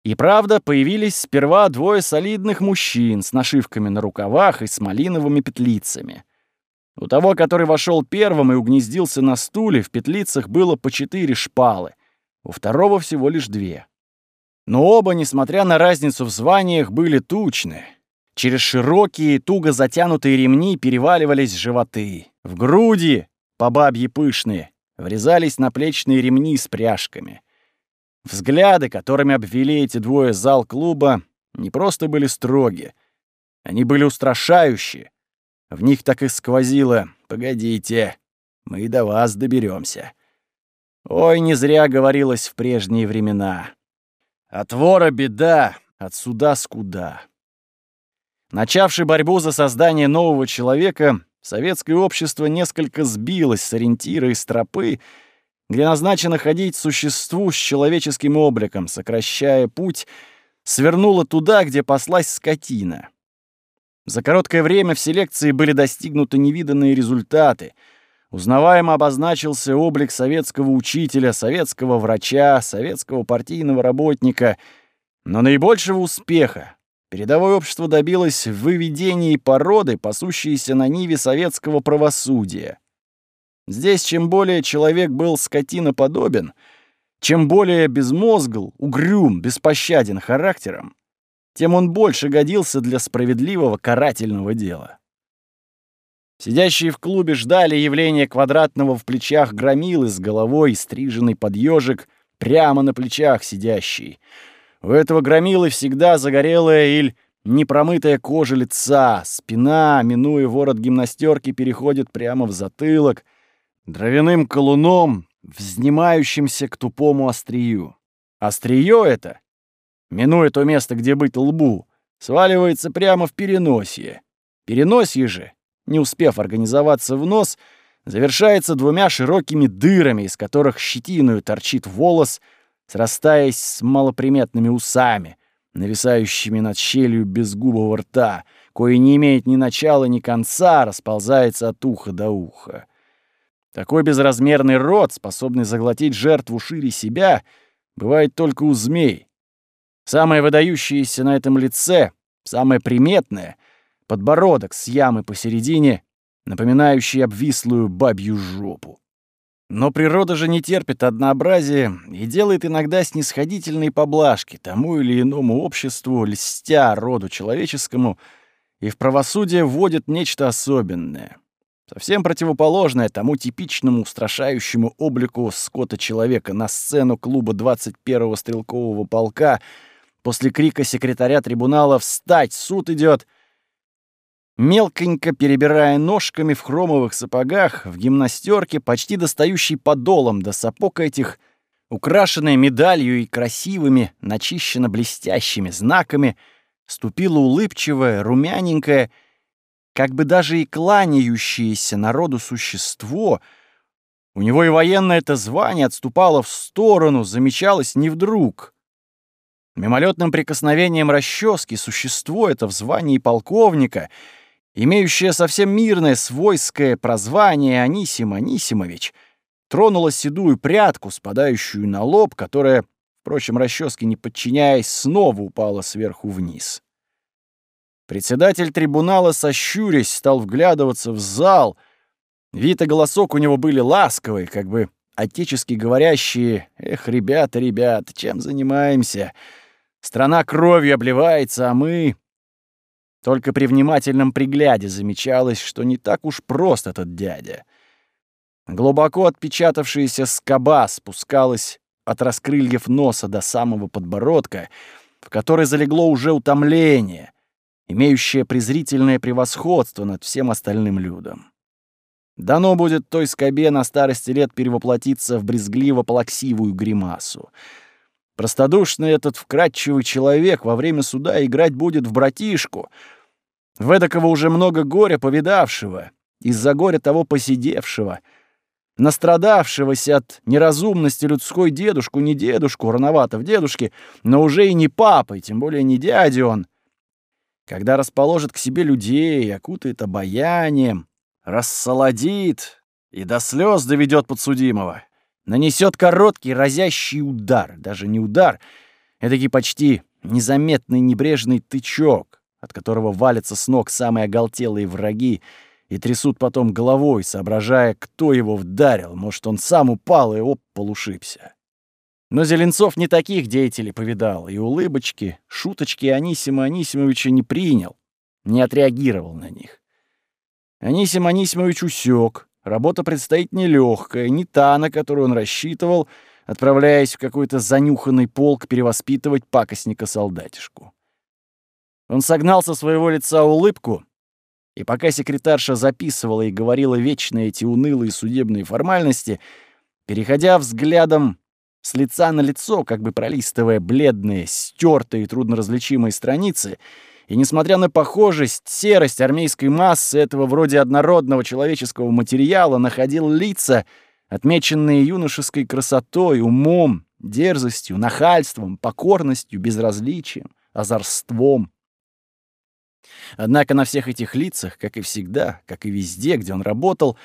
И правда, появились сперва двое солидных мужчин с нашивками на рукавах и с малиновыми петлицами. У того, который вошел первым и угнездился на стуле, в петлицах было по четыре шпалы, у второго всего лишь две. Но оба, несмотря на разницу в званиях, были тучны. Через широкие, туго затянутые ремни переваливались животы. В груди, по бабье пышные, врезались наплечные ремни с пряжками. Взгляды, которыми обвели эти двое зал клуба, не просто были строги, они были устрашающие, в них так и сквозило «Погодите, мы и до вас доберемся. Ой, не зря говорилось в прежние времена. От вора беда, от суда скуда. Начавший борьбу за создание нового человека, советское общество несколько сбилось с ориентира и стропы, где назначено ходить существу с человеческим обликом, сокращая путь, свернуло туда, где паслась скотина. За короткое время в селекции были достигнуты невиданные результаты. Узнаваемо обозначился облик советского учителя, советского врача, советского партийного работника. Но наибольшего успеха передовое общество добилось в выведении породы, пасущейся на ниве советского правосудия. Здесь чем более человек был скотиноподобен, чем более безмозгл, угрюм, беспощаден характером, тем он больше годился для справедливого карательного дела. Сидящие в клубе ждали явления квадратного в плечах громилы с головой, стриженный под ежик, прямо на плечах сидящий. У этого громилы всегда загорелая или непромытая кожа лица, спина, минуя ворот гимнастерки, переходит прямо в затылок, дровяным колуном, взнимающимся к тупому острию. Острие это минуя то место, где быть лбу, сваливается прямо в переносие. Переносие же, не успев организоваться в нос, завершается двумя широкими дырами, из которых щетиною торчит волос, срастаясь с малоприметными усами, нависающими над щелью безгубого рта, кое не имеет ни начала, ни конца, расползается от уха до уха. Такой безразмерный рот, способный заглотить жертву шире себя, бывает только у змей. Самое выдающееся на этом лице, самое приметное — подбородок с ямой посередине, напоминающий обвислую бабью жопу. Но природа же не терпит однообразия и делает иногда снисходительные поблажки тому или иному обществу, льстя роду человеческому, и в правосудие вводит нечто особенное, совсем противоположное тому типичному устрашающему облику скота-человека на сцену клуба 21-го стрелкового полка после крика секретаря трибунала «Встать! Суд идет!» Мелконько перебирая ножками в хромовых сапогах, в гимнастерке, почти достающей подолом до сапог этих, украшенная медалью и красивыми, начищенно блестящими знаками, ступила улыбчивая, румяненькая, как бы даже и кланяющееся народу существо. У него и военное это звание отступало в сторону, замечалось не вдруг. Мимолетным прикосновением расчески существо это в звании полковника — имеющая совсем мирное свойское прозвание Анисим Анисимович, тронула седую прядку, спадающую на лоб, которая, впрочем, расческе не подчиняясь, снова упала сверху вниз. Председатель трибунала, сощурясь, стал вглядываться в зал. Вид и голосок у него были ласковые, как бы отечески говорящие «Эх, ребята, ребята, чем занимаемся? Страна кровью обливается, а мы только при внимательном пригляде замечалось, что не так уж прост этот дядя. Глубоко отпечатавшаяся скоба спускалась от раскрыльев носа до самого подбородка, в которой залегло уже утомление, имеющее презрительное превосходство над всем остальным людом. Дано будет той скобе на старости лет перевоплотиться в брезгливо-плаксивую гримасу. Простодушный этот вкрадчивый человек во время суда играть будет в братишку, в эдакого уже много горя повидавшего, из-за горя того посидевшего, настрадавшегося от неразумности людской дедушку, не дедушку, рановато в дедушке, но уже и не папой, тем более не дядей он. Когда расположит к себе людей, окутает обаянием, рассолодит и до слез доведет подсудимого нанесет короткий разящий удар, даже не удар, эдакий почти незаметный небрежный тычок, от которого валятся с ног самые оголтелые враги и трясут потом головой, соображая, кто его вдарил, может, он сам упал и оп, полушибся. Но Зеленцов не таких деятелей повидал, и улыбочки, шуточки Анисима Анисимовича не принял, не отреагировал на них. Анисим Анисимович усек, Работа предстоит нелегкая, не та, на которую он рассчитывал, отправляясь в какой-то занюханный полк перевоспитывать пакостника-солдатишку. Он согнал со своего лица улыбку, и пока секретарша записывала и говорила вечно эти унылые судебные формальности, переходя взглядом с лица на лицо, как бы пролистывая бледные, стертые трудноразличимые страницы, и несмотря на похожесть, серость армейской массы этого вроде однородного человеческого материала находил лица, отмеченные юношеской красотой, умом, дерзостью, нахальством, покорностью, безразличием, озорством. Однако на всех этих лицах, как и всегда, как и везде, где он работал,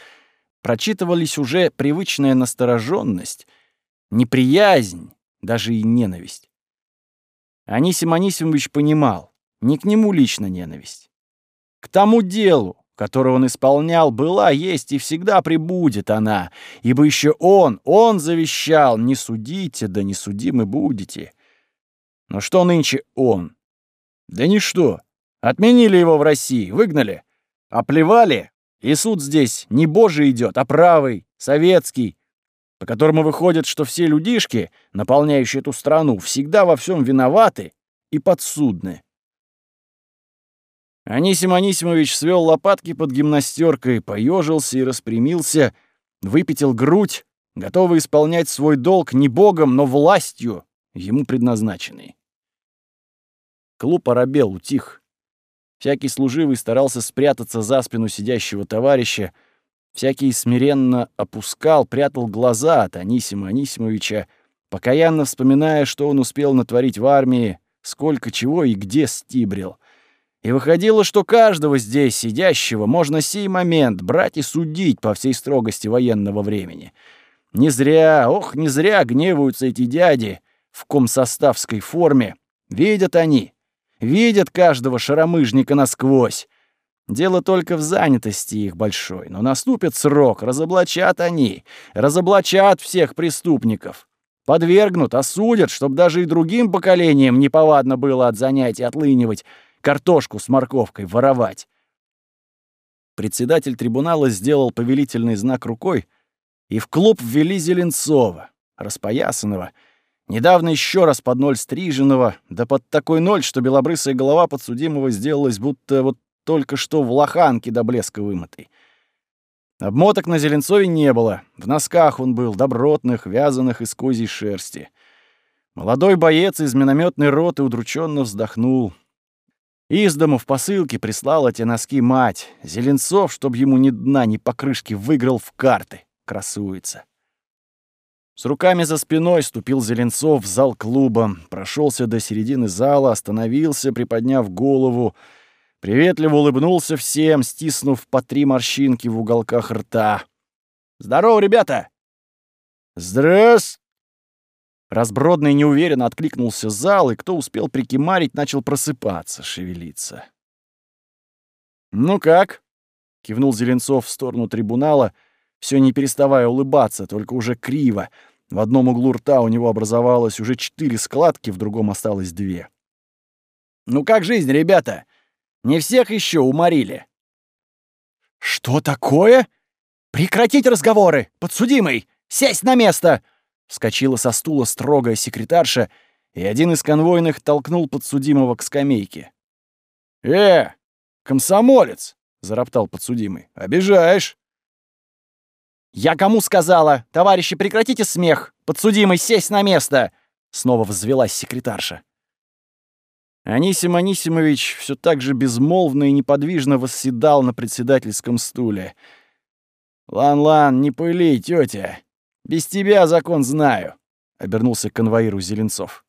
прочитывались уже привычная настороженность, неприязнь, даже и ненависть. Анисим Анисимович понимал, не к нему лично ненависть. К тому делу, которое он исполнял, была, есть и всегда прибудет она, ибо еще он, он завещал, не судите, да не судимы будете. Но что нынче он? Да ничто. Отменили его в России, выгнали, оплевали, и суд здесь не божий идет, а правый, советский, по которому выходит, что все людишки, наполняющие эту страну, всегда во всем виноваты и подсудны. Анисим Анисимович свел лопатки под гимнастеркой, поежился и распрямился, выпятил грудь, готовый исполнять свой долг не богом, но властью, ему предназначенной. Клуб оробел, утих. Всякий служивый старался спрятаться за спину сидящего товарища, всякий смиренно опускал, прятал глаза от Анисима Анисимовича, покаянно вспоминая, что он успел натворить в армии, сколько чего и где стибрил. И выходило, что каждого здесь сидящего можно сей момент брать и судить по всей строгости военного времени. Не зря, ох, не зря гневаются эти дяди в комсоставской форме. Видят они, видят каждого шаромыжника насквозь. Дело только в занятости их большой, но наступит срок, разоблачат они, разоблачат всех преступников. Подвергнут, осудят, чтобы даже и другим поколениям неповадно было от занятий отлынивать, картошку с морковкой воровать. Председатель трибунала сделал повелительный знак рукой, и в клуб ввели Зеленцова, распоясанного, недавно еще раз под ноль стриженного, да под такой ноль, что белобрысая голова подсудимого сделалась будто вот только что в лоханке до блеска вымытой. Обмоток на Зеленцове не было. В носках он был, добротных, вязаных из козьей шерсти. Молодой боец из минометной роты удрученно вздохнул. Из дому в посылке прислала те носки мать. Зеленцов, чтоб ему ни дна, ни покрышки, выиграл в карты. Красуется. С руками за спиной ступил Зеленцов в зал клуба, прошелся до середины зала, остановился, приподняв голову, Приветливо улыбнулся всем, стиснув по три морщинки в уголках рта. «Здорово, ребята!» «Здрас!» Разбродный неуверенно откликнулся зал, и кто успел прикимарить, начал просыпаться, шевелиться. «Ну как?» — кивнул Зеленцов в сторону трибунала, все не переставая улыбаться, только уже криво. В одном углу рта у него образовалось уже четыре складки, в другом осталось две. «Ну как жизнь, ребята?» Не всех еще уморили. «Что такое? Прекратить разговоры! Подсудимый! Сесть на место!» Вскочила со стула строгая секретарша, и один из конвойных толкнул подсудимого к скамейке. «Э, комсомолец!» — зароптал подсудимый. «Обижаешь!» «Я кому сказала? Товарищи, прекратите смех! Подсудимый, сесть на место!» Снова взвилась секретарша. Анисим Анисимович все так же безмолвно и неподвижно восседал на председательском стуле. «Лан-лан, не пыли, тетя. Без тебя закон знаю», — обернулся к конвоиру Зеленцов.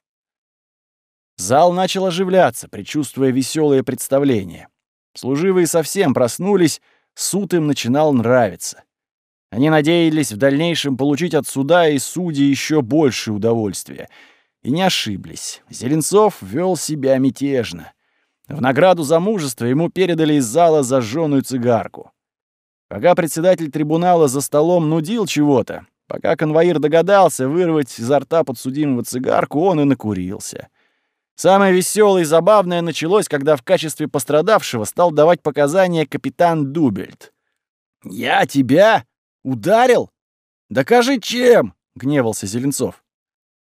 Зал начал оживляться, предчувствуя веселое представление. Служивые совсем проснулись, суд им начинал нравиться. Они надеялись в дальнейшем получить от суда и судей еще больше удовольствия — и не ошиблись. Зеленцов вел себя мятежно. В награду за мужество ему передали из зала зажженную цигарку. Пока председатель трибунала за столом нудил чего-то, пока конвоир догадался вырвать изо рта подсудимого цигарку, он и накурился. Самое веселое и забавное началось, когда в качестве пострадавшего стал давать показания капитан Дубельт. «Я тебя ударил? Докажи чем!» — гневался Зеленцов.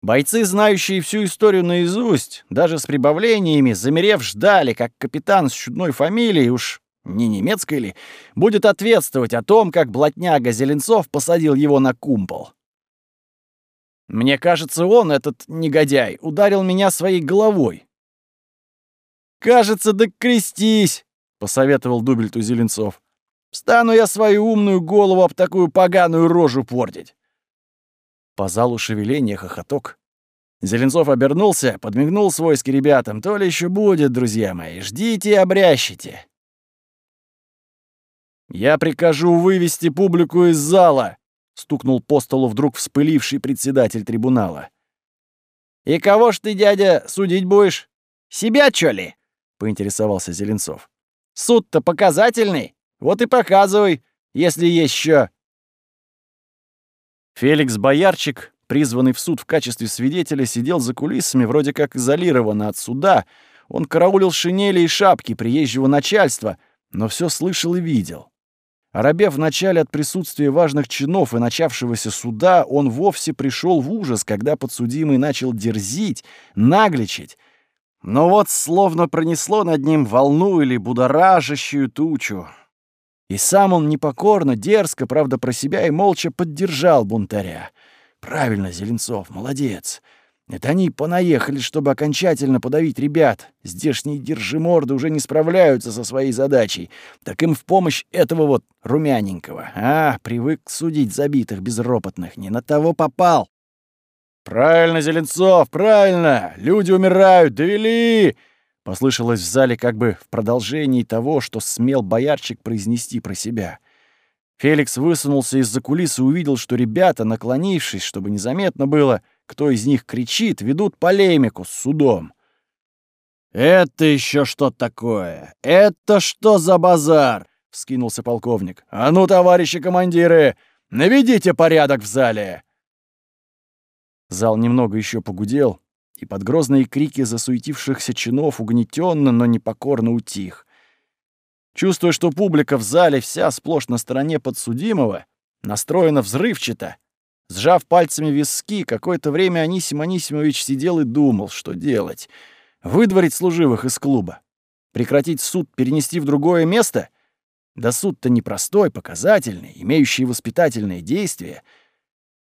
Бойцы, знающие всю историю наизусть, даже с прибавлениями, замерев, ждали, как капитан с чудной фамилией, уж не немецкой ли, будет ответствовать о том, как блатняга Зеленцов посадил его на кумпол. Мне кажется, он, этот негодяй, ударил меня своей головой. «Кажется, да крестись!» — посоветовал Дубельту Зеленцов. «Стану я свою умную голову об такую поганую рожу портить. По залу шевеления хохоток. Зеленцов обернулся, подмигнул свойски ребятам. «То ли еще будет, друзья мои. Ждите и обрящите». «Я прикажу вывести публику из зала», — стукнул по столу вдруг вспыливший председатель трибунала. «И кого ж ты, дядя, судить будешь? Себя, чё ли?» — поинтересовался Зеленцов. «Суд-то показательный. Вот и показывай, если есть что. Феликс Боярчик, призванный в суд в качестве свидетеля, сидел за кулисами, вроде как изолированно от суда. Он караулил шинели и шапки приезжего начальства, но все слышал и видел. Оробев вначале от присутствия важных чинов и начавшегося суда, он вовсе пришел в ужас, когда подсудимый начал дерзить, нагличить. Но вот словно пронесло над ним волну или будоражащую тучу. И сам он непокорно, дерзко, правда, про себя и молча поддержал бунтаря. Правильно, Зеленцов, молодец. Это они понаехали, чтобы окончательно подавить ребят. Здешние держиморды уже не справляются со своей задачей. Так им в помощь этого вот румяненького. А, привык судить забитых безропотных. Не на того попал. «Правильно, Зеленцов, правильно! Люди умирают, довели!» Послышалось в зале как бы в продолжении того, что смел боярчик произнести про себя. Феликс высунулся из-за кулис и увидел, что ребята, наклонившись, чтобы незаметно было, кто из них кричит, ведут полемику с судом. «Это еще что такое? Это что за базар?» — вскинулся полковник. «А ну, товарищи командиры, наведите порядок в зале!» Зал немного еще погудел, и под грозные крики засуетившихся чинов угнетенно, но непокорно утих. Чувствуя, что публика в зале вся сплошь на стороне подсудимого, настроена взрывчато, сжав пальцами виски, какое-то время Анисим Анисимович сидел и думал, что делать. Выдворить служивых из клуба? Прекратить суд, перенести в другое место? Да суд-то непростой, показательный, имеющий воспитательное действие —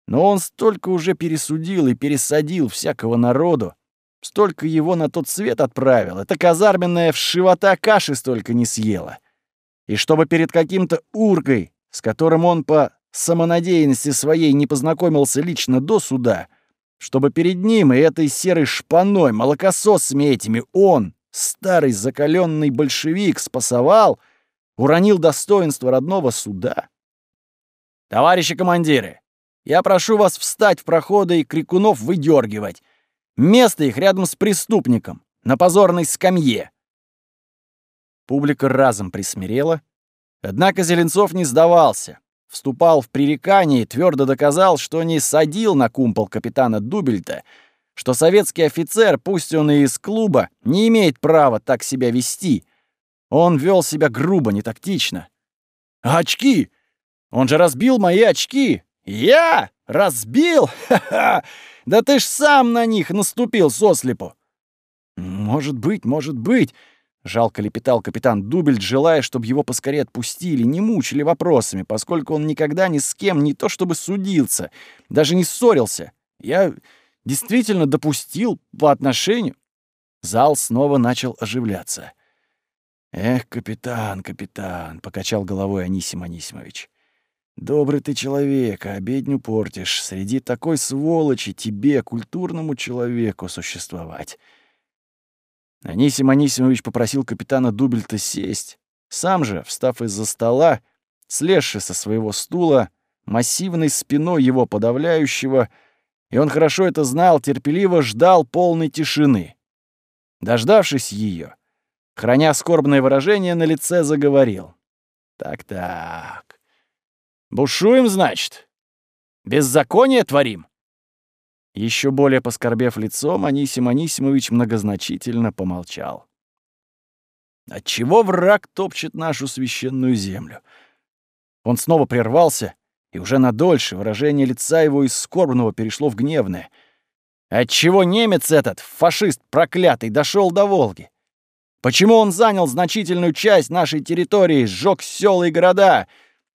но он столько уже пересудил и пересадил всякого народу, столько его на тот свет отправил, это казарменная вшивота каши столько не съела. И чтобы перед каким-то уркой, с которым он по самонадеянности своей не познакомился лично до суда, чтобы перед ним и этой серой шпаной, молокососами этими он, старый закаленный большевик, спасовал, уронил достоинство родного суда. «Товарищи командиры!» Я прошу вас встать в проходы и крикунов выдергивать. Место их рядом с преступником, на позорной скамье. Публика разом присмирела. Однако Зеленцов не сдавался. Вступал в пререкание и твердо доказал, что не садил на кумпол капитана Дубельта, что советский офицер, пусть он и из клуба, не имеет права так себя вести. Он вел себя грубо, нетактично. Очки? Он же разбил мои очки! «Я? Разбил? Ха-ха! Да ты ж сам на них наступил сослепу!» «Может быть, может быть!» — жалко лепетал капитан Дубельт, желая, чтобы его поскорее отпустили, не мучили вопросами, поскольку он никогда ни с кем не то чтобы судился, даже не ссорился. Я действительно допустил по отношению... Зал снова начал оживляться. «Эх, капитан, капитан!» — покачал головой Анисим Анисимович. Добрый ты человек, а обедню портишь. Среди такой сволочи тебе, культурному человеку, существовать. Анисим Анисимович попросил капитана Дубельта сесть. Сам же, встав из-за стола, слезший со своего стула, массивной спиной его подавляющего, и он хорошо это знал, терпеливо ждал полной тишины. Дождавшись ее, храня скорбное выражение на лице, заговорил. «Так-так, Бушуем, значит? Беззаконие творим?» Еще более поскорбев лицом, Анисим Анисимович многозначительно помолчал. «Отчего враг топчет нашу священную землю?» Он снова прервался, и уже надольше выражение лица его из скорбного перешло в гневное. «Отчего немец этот, фашист проклятый, дошел до Волги? Почему он занял значительную часть нашей территории, сжег села и города?»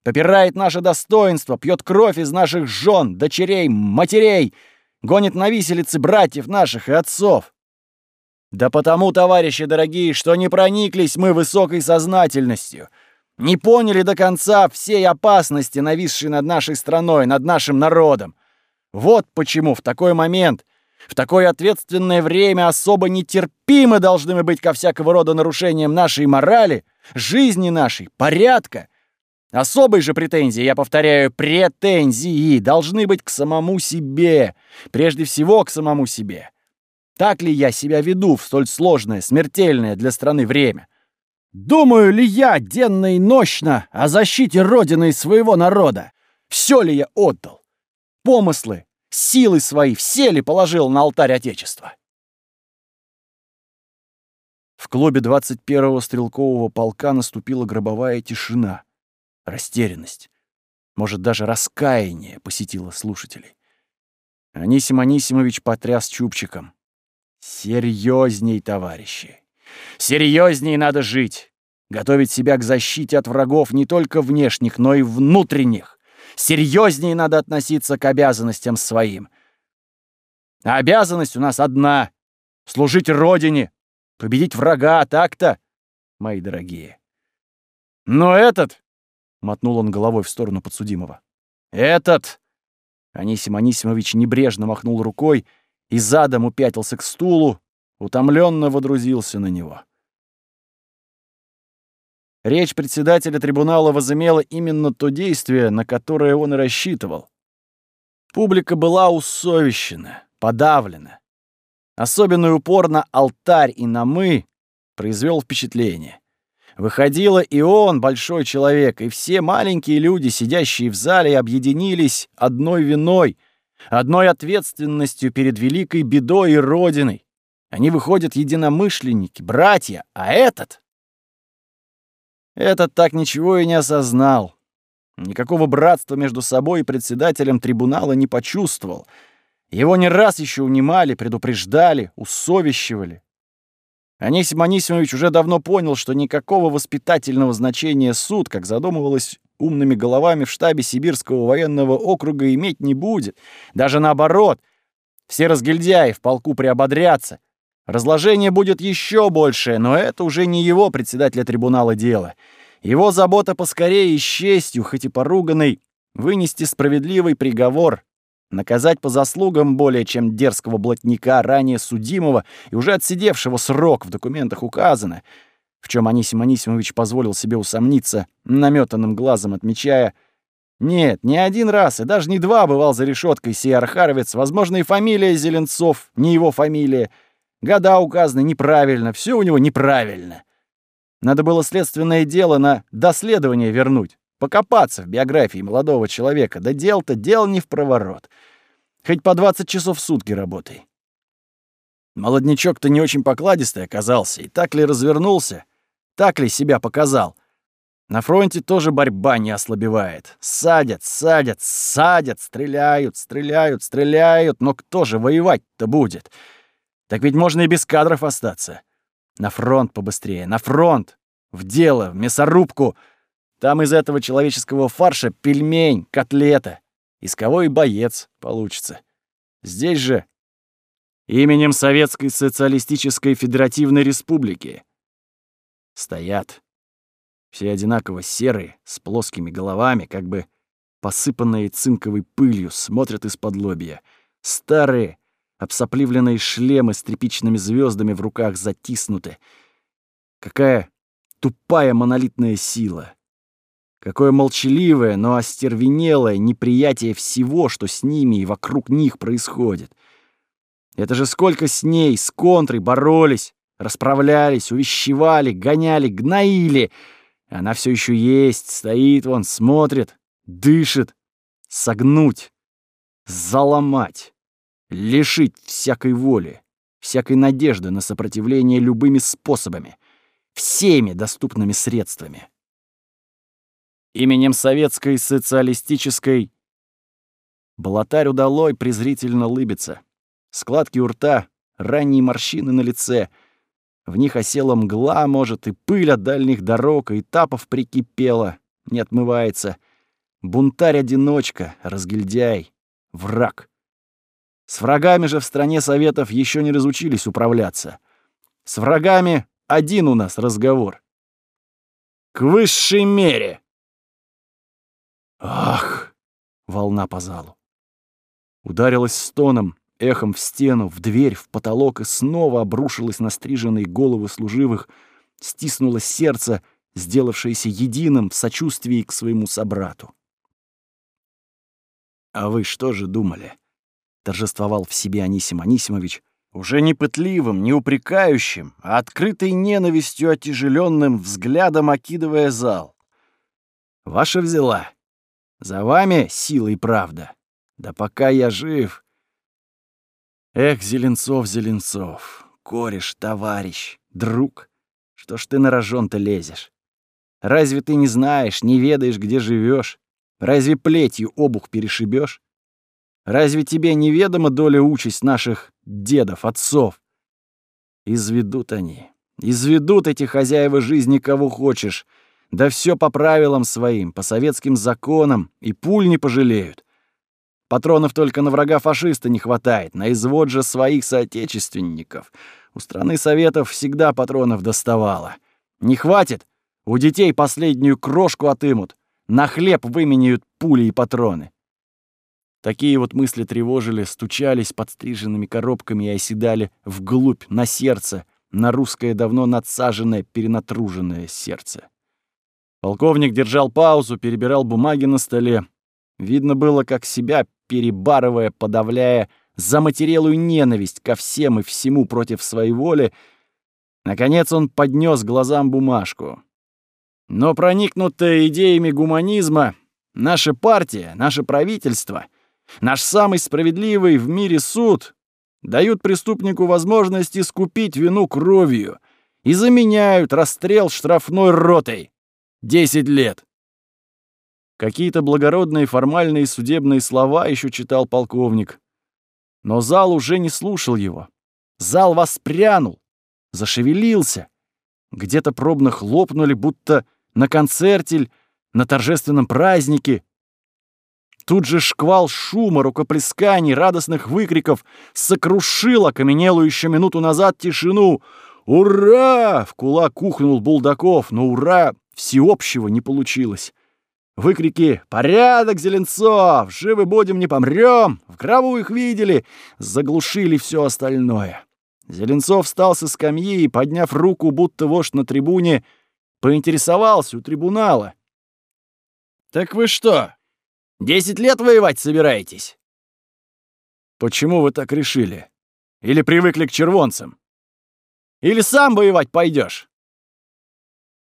Попирает наше достоинство, пьет кровь из наших жен, дочерей, матерей, гонит на виселицы братьев наших и отцов. Да потому, товарищи дорогие, что не прониклись мы высокой сознательностью, не поняли до конца всей опасности, нависшей над нашей страной, над нашим народом. Вот почему в такой момент, в такое ответственное время особо нетерпимы должны мы быть ко всякого рода нарушениям нашей морали, жизни нашей, порядка, Особой же претензии, я повторяю, претензии должны быть к самому себе. Прежде всего к самому себе. Так ли я себя веду в столь сложное, смертельное для страны время? Думаю ли я денно и нощно о защите Родины и своего народа? Все ли я отдал? Помыслы, силы свои все ли положил на алтарь Отечества? В клубе 21-го стрелкового полка наступила гробовая тишина растерянность, может, даже раскаяние посетило слушателей. Анисим Анисимович потряс чубчиком. «Серьезней, товарищи! Серьезней надо жить! Готовить себя к защите от врагов не только внешних, но и внутренних! Серьезней надо относиться к обязанностям своим! А обязанность у нас одна — служить Родине, победить врага, так-то, мои дорогие. Но этот Мотнул он головой в сторону подсудимого. «Этот!» Анисим Анисимович небрежно махнул рукой и задом упятился к стулу, утомленно водрузился на него. Речь председателя трибунала возымела именно то действие, на которое он и рассчитывал. Публика была усовещена, подавлена. особенный упор на алтарь и на «мы» произвел впечатление. Выходило и он, большой человек, и все маленькие люди, сидящие в зале, объединились одной виной, одной ответственностью перед великой бедой и Родиной. Они выходят единомышленники, братья, а этот... Этот так ничего и не осознал. Никакого братства между собой и председателем трибунала не почувствовал. Его не раз еще унимали, предупреждали, усовещивали. Анисим Анисимович уже давно понял, что никакого воспитательного значения суд, как задумывалось умными головами в штабе Сибирского военного округа, иметь не будет. Даже наоборот, все разгильдяи в полку приободрятся. Разложение будет еще большее, но это уже не его председателя трибунала дело. Его забота поскорее и с честью, хоть и поруганной, вынести справедливый приговор, наказать по заслугам более чем дерзкого блатника, ранее судимого и уже отсидевшего срок в документах указано, в чем Анисим Анисимович позволил себе усомниться, наметанным глазом отмечая «Нет, не один раз и даже не два бывал за решеткой сей Архаровец, возможно, и фамилия Зеленцов, не его фамилия. Года указаны неправильно, все у него неправильно. Надо было следственное дело на доследование вернуть, покопаться в биографии молодого человека. Да дел-то дел не в проворот. Хоть по 20 часов в сутки работай. Молоднячок-то не очень покладистый оказался, и так ли развернулся, так ли себя показал. На фронте тоже борьба не ослабевает. Садят, садят, садят, стреляют, стреляют, стреляют, но кто же воевать-то будет? Так ведь можно и без кадров остаться. На фронт побыстрее, на фронт! В дело, в мясорубку! Там из этого человеческого фарша пельмень, котлета. Из кого и боец получится. Здесь же именем Советской Социалистической Федеративной Республики. Стоят. Все одинаково серые, с плоскими головами, как бы посыпанные цинковой пылью, смотрят из-под лобья. Старые, обсопливленные шлемы с тряпичными звездами в руках затиснуты. Какая тупая монолитная сила! Какое молчаливое, но остервенелое неприятие всего, что с ними и вокруг них происходит. Это же сколько с ней, с контрой боролись, расправлялись, увещевали, гоняли, гноили. Она все еще есть, стоит вон, смотрит, дышит. Согнуть, заломать лишить всякой воли, всякой надежды на сопротивление любыми способами, всеми доступными средствами. Именем советской социалистической Болотарь удалой презрительно лыбится. Складки у рта, ранние морщины на лице. В них осела мгла, может, и пыль от дальних дорог, и этапов прикипела, не отмывается. Бунтарь-одиночка, разгильдяй, враг. С врагами же в стране Советов еще не разучились управляться. С врагами один у нас разговор. К высшей мере. Ах! Волна по залу. Ударилась стоном, эхом в стену, в дверь, в потолок и снова обрушилась на стриженные головы служивых, стиснуло сердце, сделавшееся единым в сочувствии к своему собрату. А вы что же думали? торжествовал в себе Анисим Анисимович, уже не пытливым, не упрекающим, а открытой ненавистью отяжеленным взглядом окидывая зал. «Ваша взяла. За вами сила и правда. Да пока я жив...» «Эх, Зеленцов, Зеленцов, кореш, товарищ, друг, что ж ты на рожон-то лезешь? Разве ты не знаешь, не ведаешь, где живешь? Разве плетью обух перешибешь? Разве тебе неведома доля участь наших дедов, отцов? Изведут они, изведут эти хозяева жизни кого хочешь, да все по правилам своим, по советским законам, и пуль не пожалеют. Патронов только на врага фашиста не хватает, на извод же своих соотечественников. У страны Советов всегда патронов доставало. Не хватит? У детей последнюю крошку отымут, на хлеб выменяют пули и патроны. Такие вот мысли тревожили, стучались подстриженными коробками и оседали вглубь, на сердце, на русское давно надсаженное, перенатруженное сердце. Полковник держал паузу, перебирал бумаги на столе. Видно было, как себя, перебарывая, подавляя, заматерелую ненависть ко всем и всему против своей воли, наконец он поднес глазам бумажку. Но проникнутая идеями гуманизма, наша партия, наше правительство, наш самый справедливый в мире суд дают преступнику возможность искупить вину кровью и заменяют расстрел штрафной ротой. Десять лет. Какие-то благородные формальные судебные слова еще читал полковник. Но зал уже не слушал его. Зал воспрянул, зашевелился. Где-то пробно хлопнули, будто на концерте, на торжественном празднике. Тут же шквал шума, рукоплесканий, радостных выкриков сокрушил окаменелую еще минуту назад тишину. «Ура!» — в кулак ухнул Булдаков, но «ура» всеобщего не получилось. Выкрики «Порядок, Зеленцов! Живы будем, не помрем! В гробу их видели!» заглушили все остальное. Зеленцов встал со скамьи и, подняв руку, будто вождь на трибуне, поинтересовался у трибунала. «Так вы что, десять лет воевать собираетесь?» «Почему вы так решили? Или привыкли к червонцам? Или сам воевать пойдешь?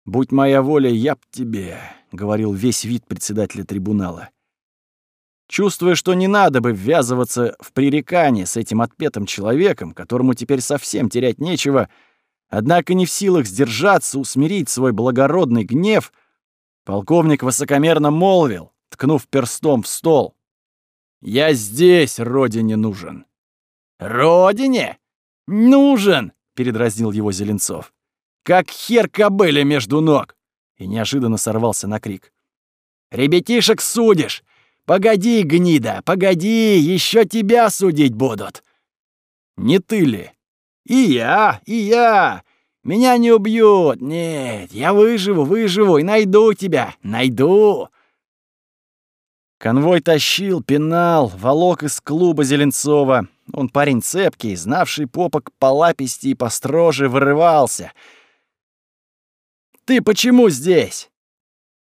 «Будь моя воля, я б тебе», — говорил весь вид председателя трибунала. Чувствуя, что не надо бы ввязываться в пререкание с этим отпетым человеком, которому теперь совсем терять нечего, однако не в силах сдержаться, усмирить свой благородный гнев, полковник высокомерно молвил, ткнув перстом в стол. «Я здесь родине нужен». «Родине? Нужен!» — передразнил его Зеленцов как хер кобыли между ног!» И неожиданно сорвался на крик. «Ребятишек судишь! Погоди, гнида, погоди, еще тебя судить будут!» «Не ты ли?» «И я, и я! Меня не убьют! Нет, я выживу, выживу и найду тебя, найду!» Конвой тащил, пинал, волок из клуба Зеленцова. Он парень цепкий, знавший попок по лаписти и построже, вырывался — ты почему здесь?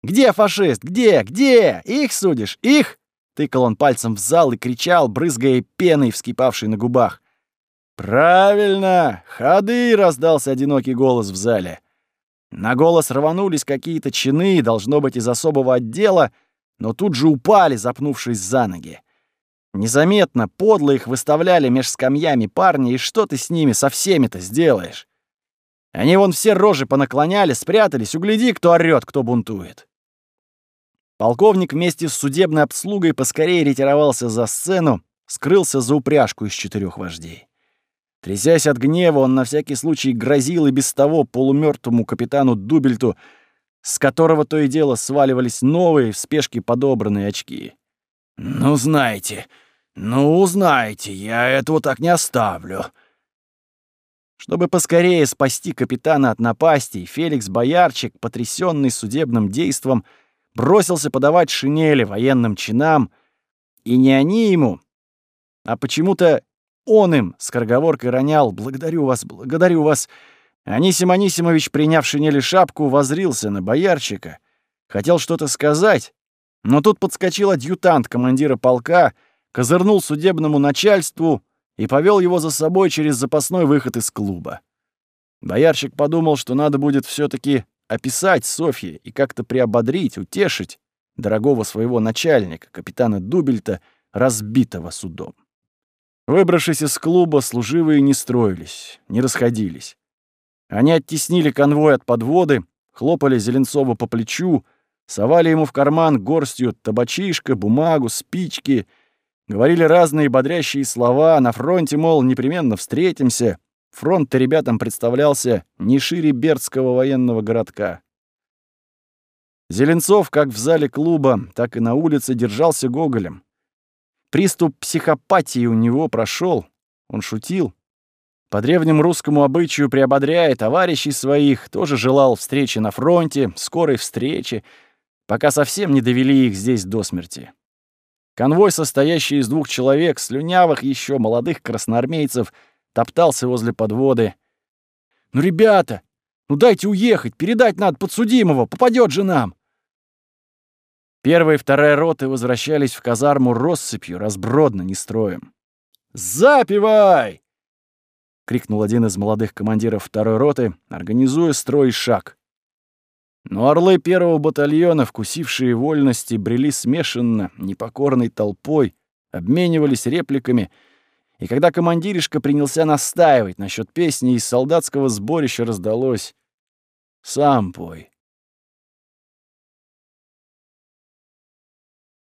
Где фашист? Где? Где? Их судишь? Их?» Тыкал он пальцем в зал и кричал, брызгая пеной, вскипавшей на губах. «Правильно! Ходы!» — раздался одинокий голос в зале. На голос рванулись какие-то чины, должно быть, из особого отдела, но тут же упали, запнувшись за ноги. Незаметно, подло их выставляли меж скамьями парни, и что ты с ними со всеми-то сделаешь? Они вон все рожи понаклоняли, спрятались, угляди, кто орёт, кто бунтует. Полковник вместе с судебной обслугой поскорее ретировался за сцену, скрылся за упряжку из четырех вождей. Трясясь от гнева, он на всякий случай грозил и без того полумертвому капитану Дубельту, с которого то и дело сваливались новые, в спешке подобранные очки. «Ну, знаете, ну, знаете, я этого так не оставлю», чтобы поскорее спасти капитана от напастей, Феликс Боярчик, потрясенный судебным действом, бросился подавать шинели военным чинам, и не они ему, а почему-то он им с скороговоркой ронял «Благодарю вас, благодарю вас». Анисим Анисимович, приняв шинели шапку, возрился на боярчика, хотел что-то сказать, но тут подскочил адъютант командира полка, козырнул судебному начальству — и повел его за собой через запасной выход из клуба. Боярщик подумал, что надо будет все таки описать Софье и как-то приободрить, утешить дорогого своего начальника, капитана Дубельта, разбитого судом. Выбравшись из клуба, служивые не строились, не расходились. Они оттеснили конвой от подводы, хлопали Зеленцова по плечу, совали ему в карман горстью табачишка, бумагу, спички — Говорили разные бодрящие слова, на фронте, мол, непременно встретимся. Фронт-то ребятам представлялся не шире Бердского военного городка. Зеленцов, как в зале клуба, так и на улице, держался гоголем. Приступ психопатии у него прошел. Он шутил. По древнему русскому обычаю, приободряя товарищей своих, тоже желал встречи на фронте, скорой встречи, пока совсем не довели их здесь до смерти. Конвой, состоящий из двух человек, слюнявых еще молодых красноармейцев, топтался возле подводы. «Ну, ребята, ну дайте уехать, передать надо подсудимого, попадет же нам!» Первая и вторая роты возвращались в казарму россыпью, разбродно, не строем. «Запивай!» — крикнул один из молодых командиров второй роты, организуя строй шаг. Но орлы первого батальона, вкусившие вольности, брели смешанно, непокорной толпой, обменивались репликами, и когда командиришка принялся настаивать насчет песни, из солдатского сборища раздалось «Сам пой».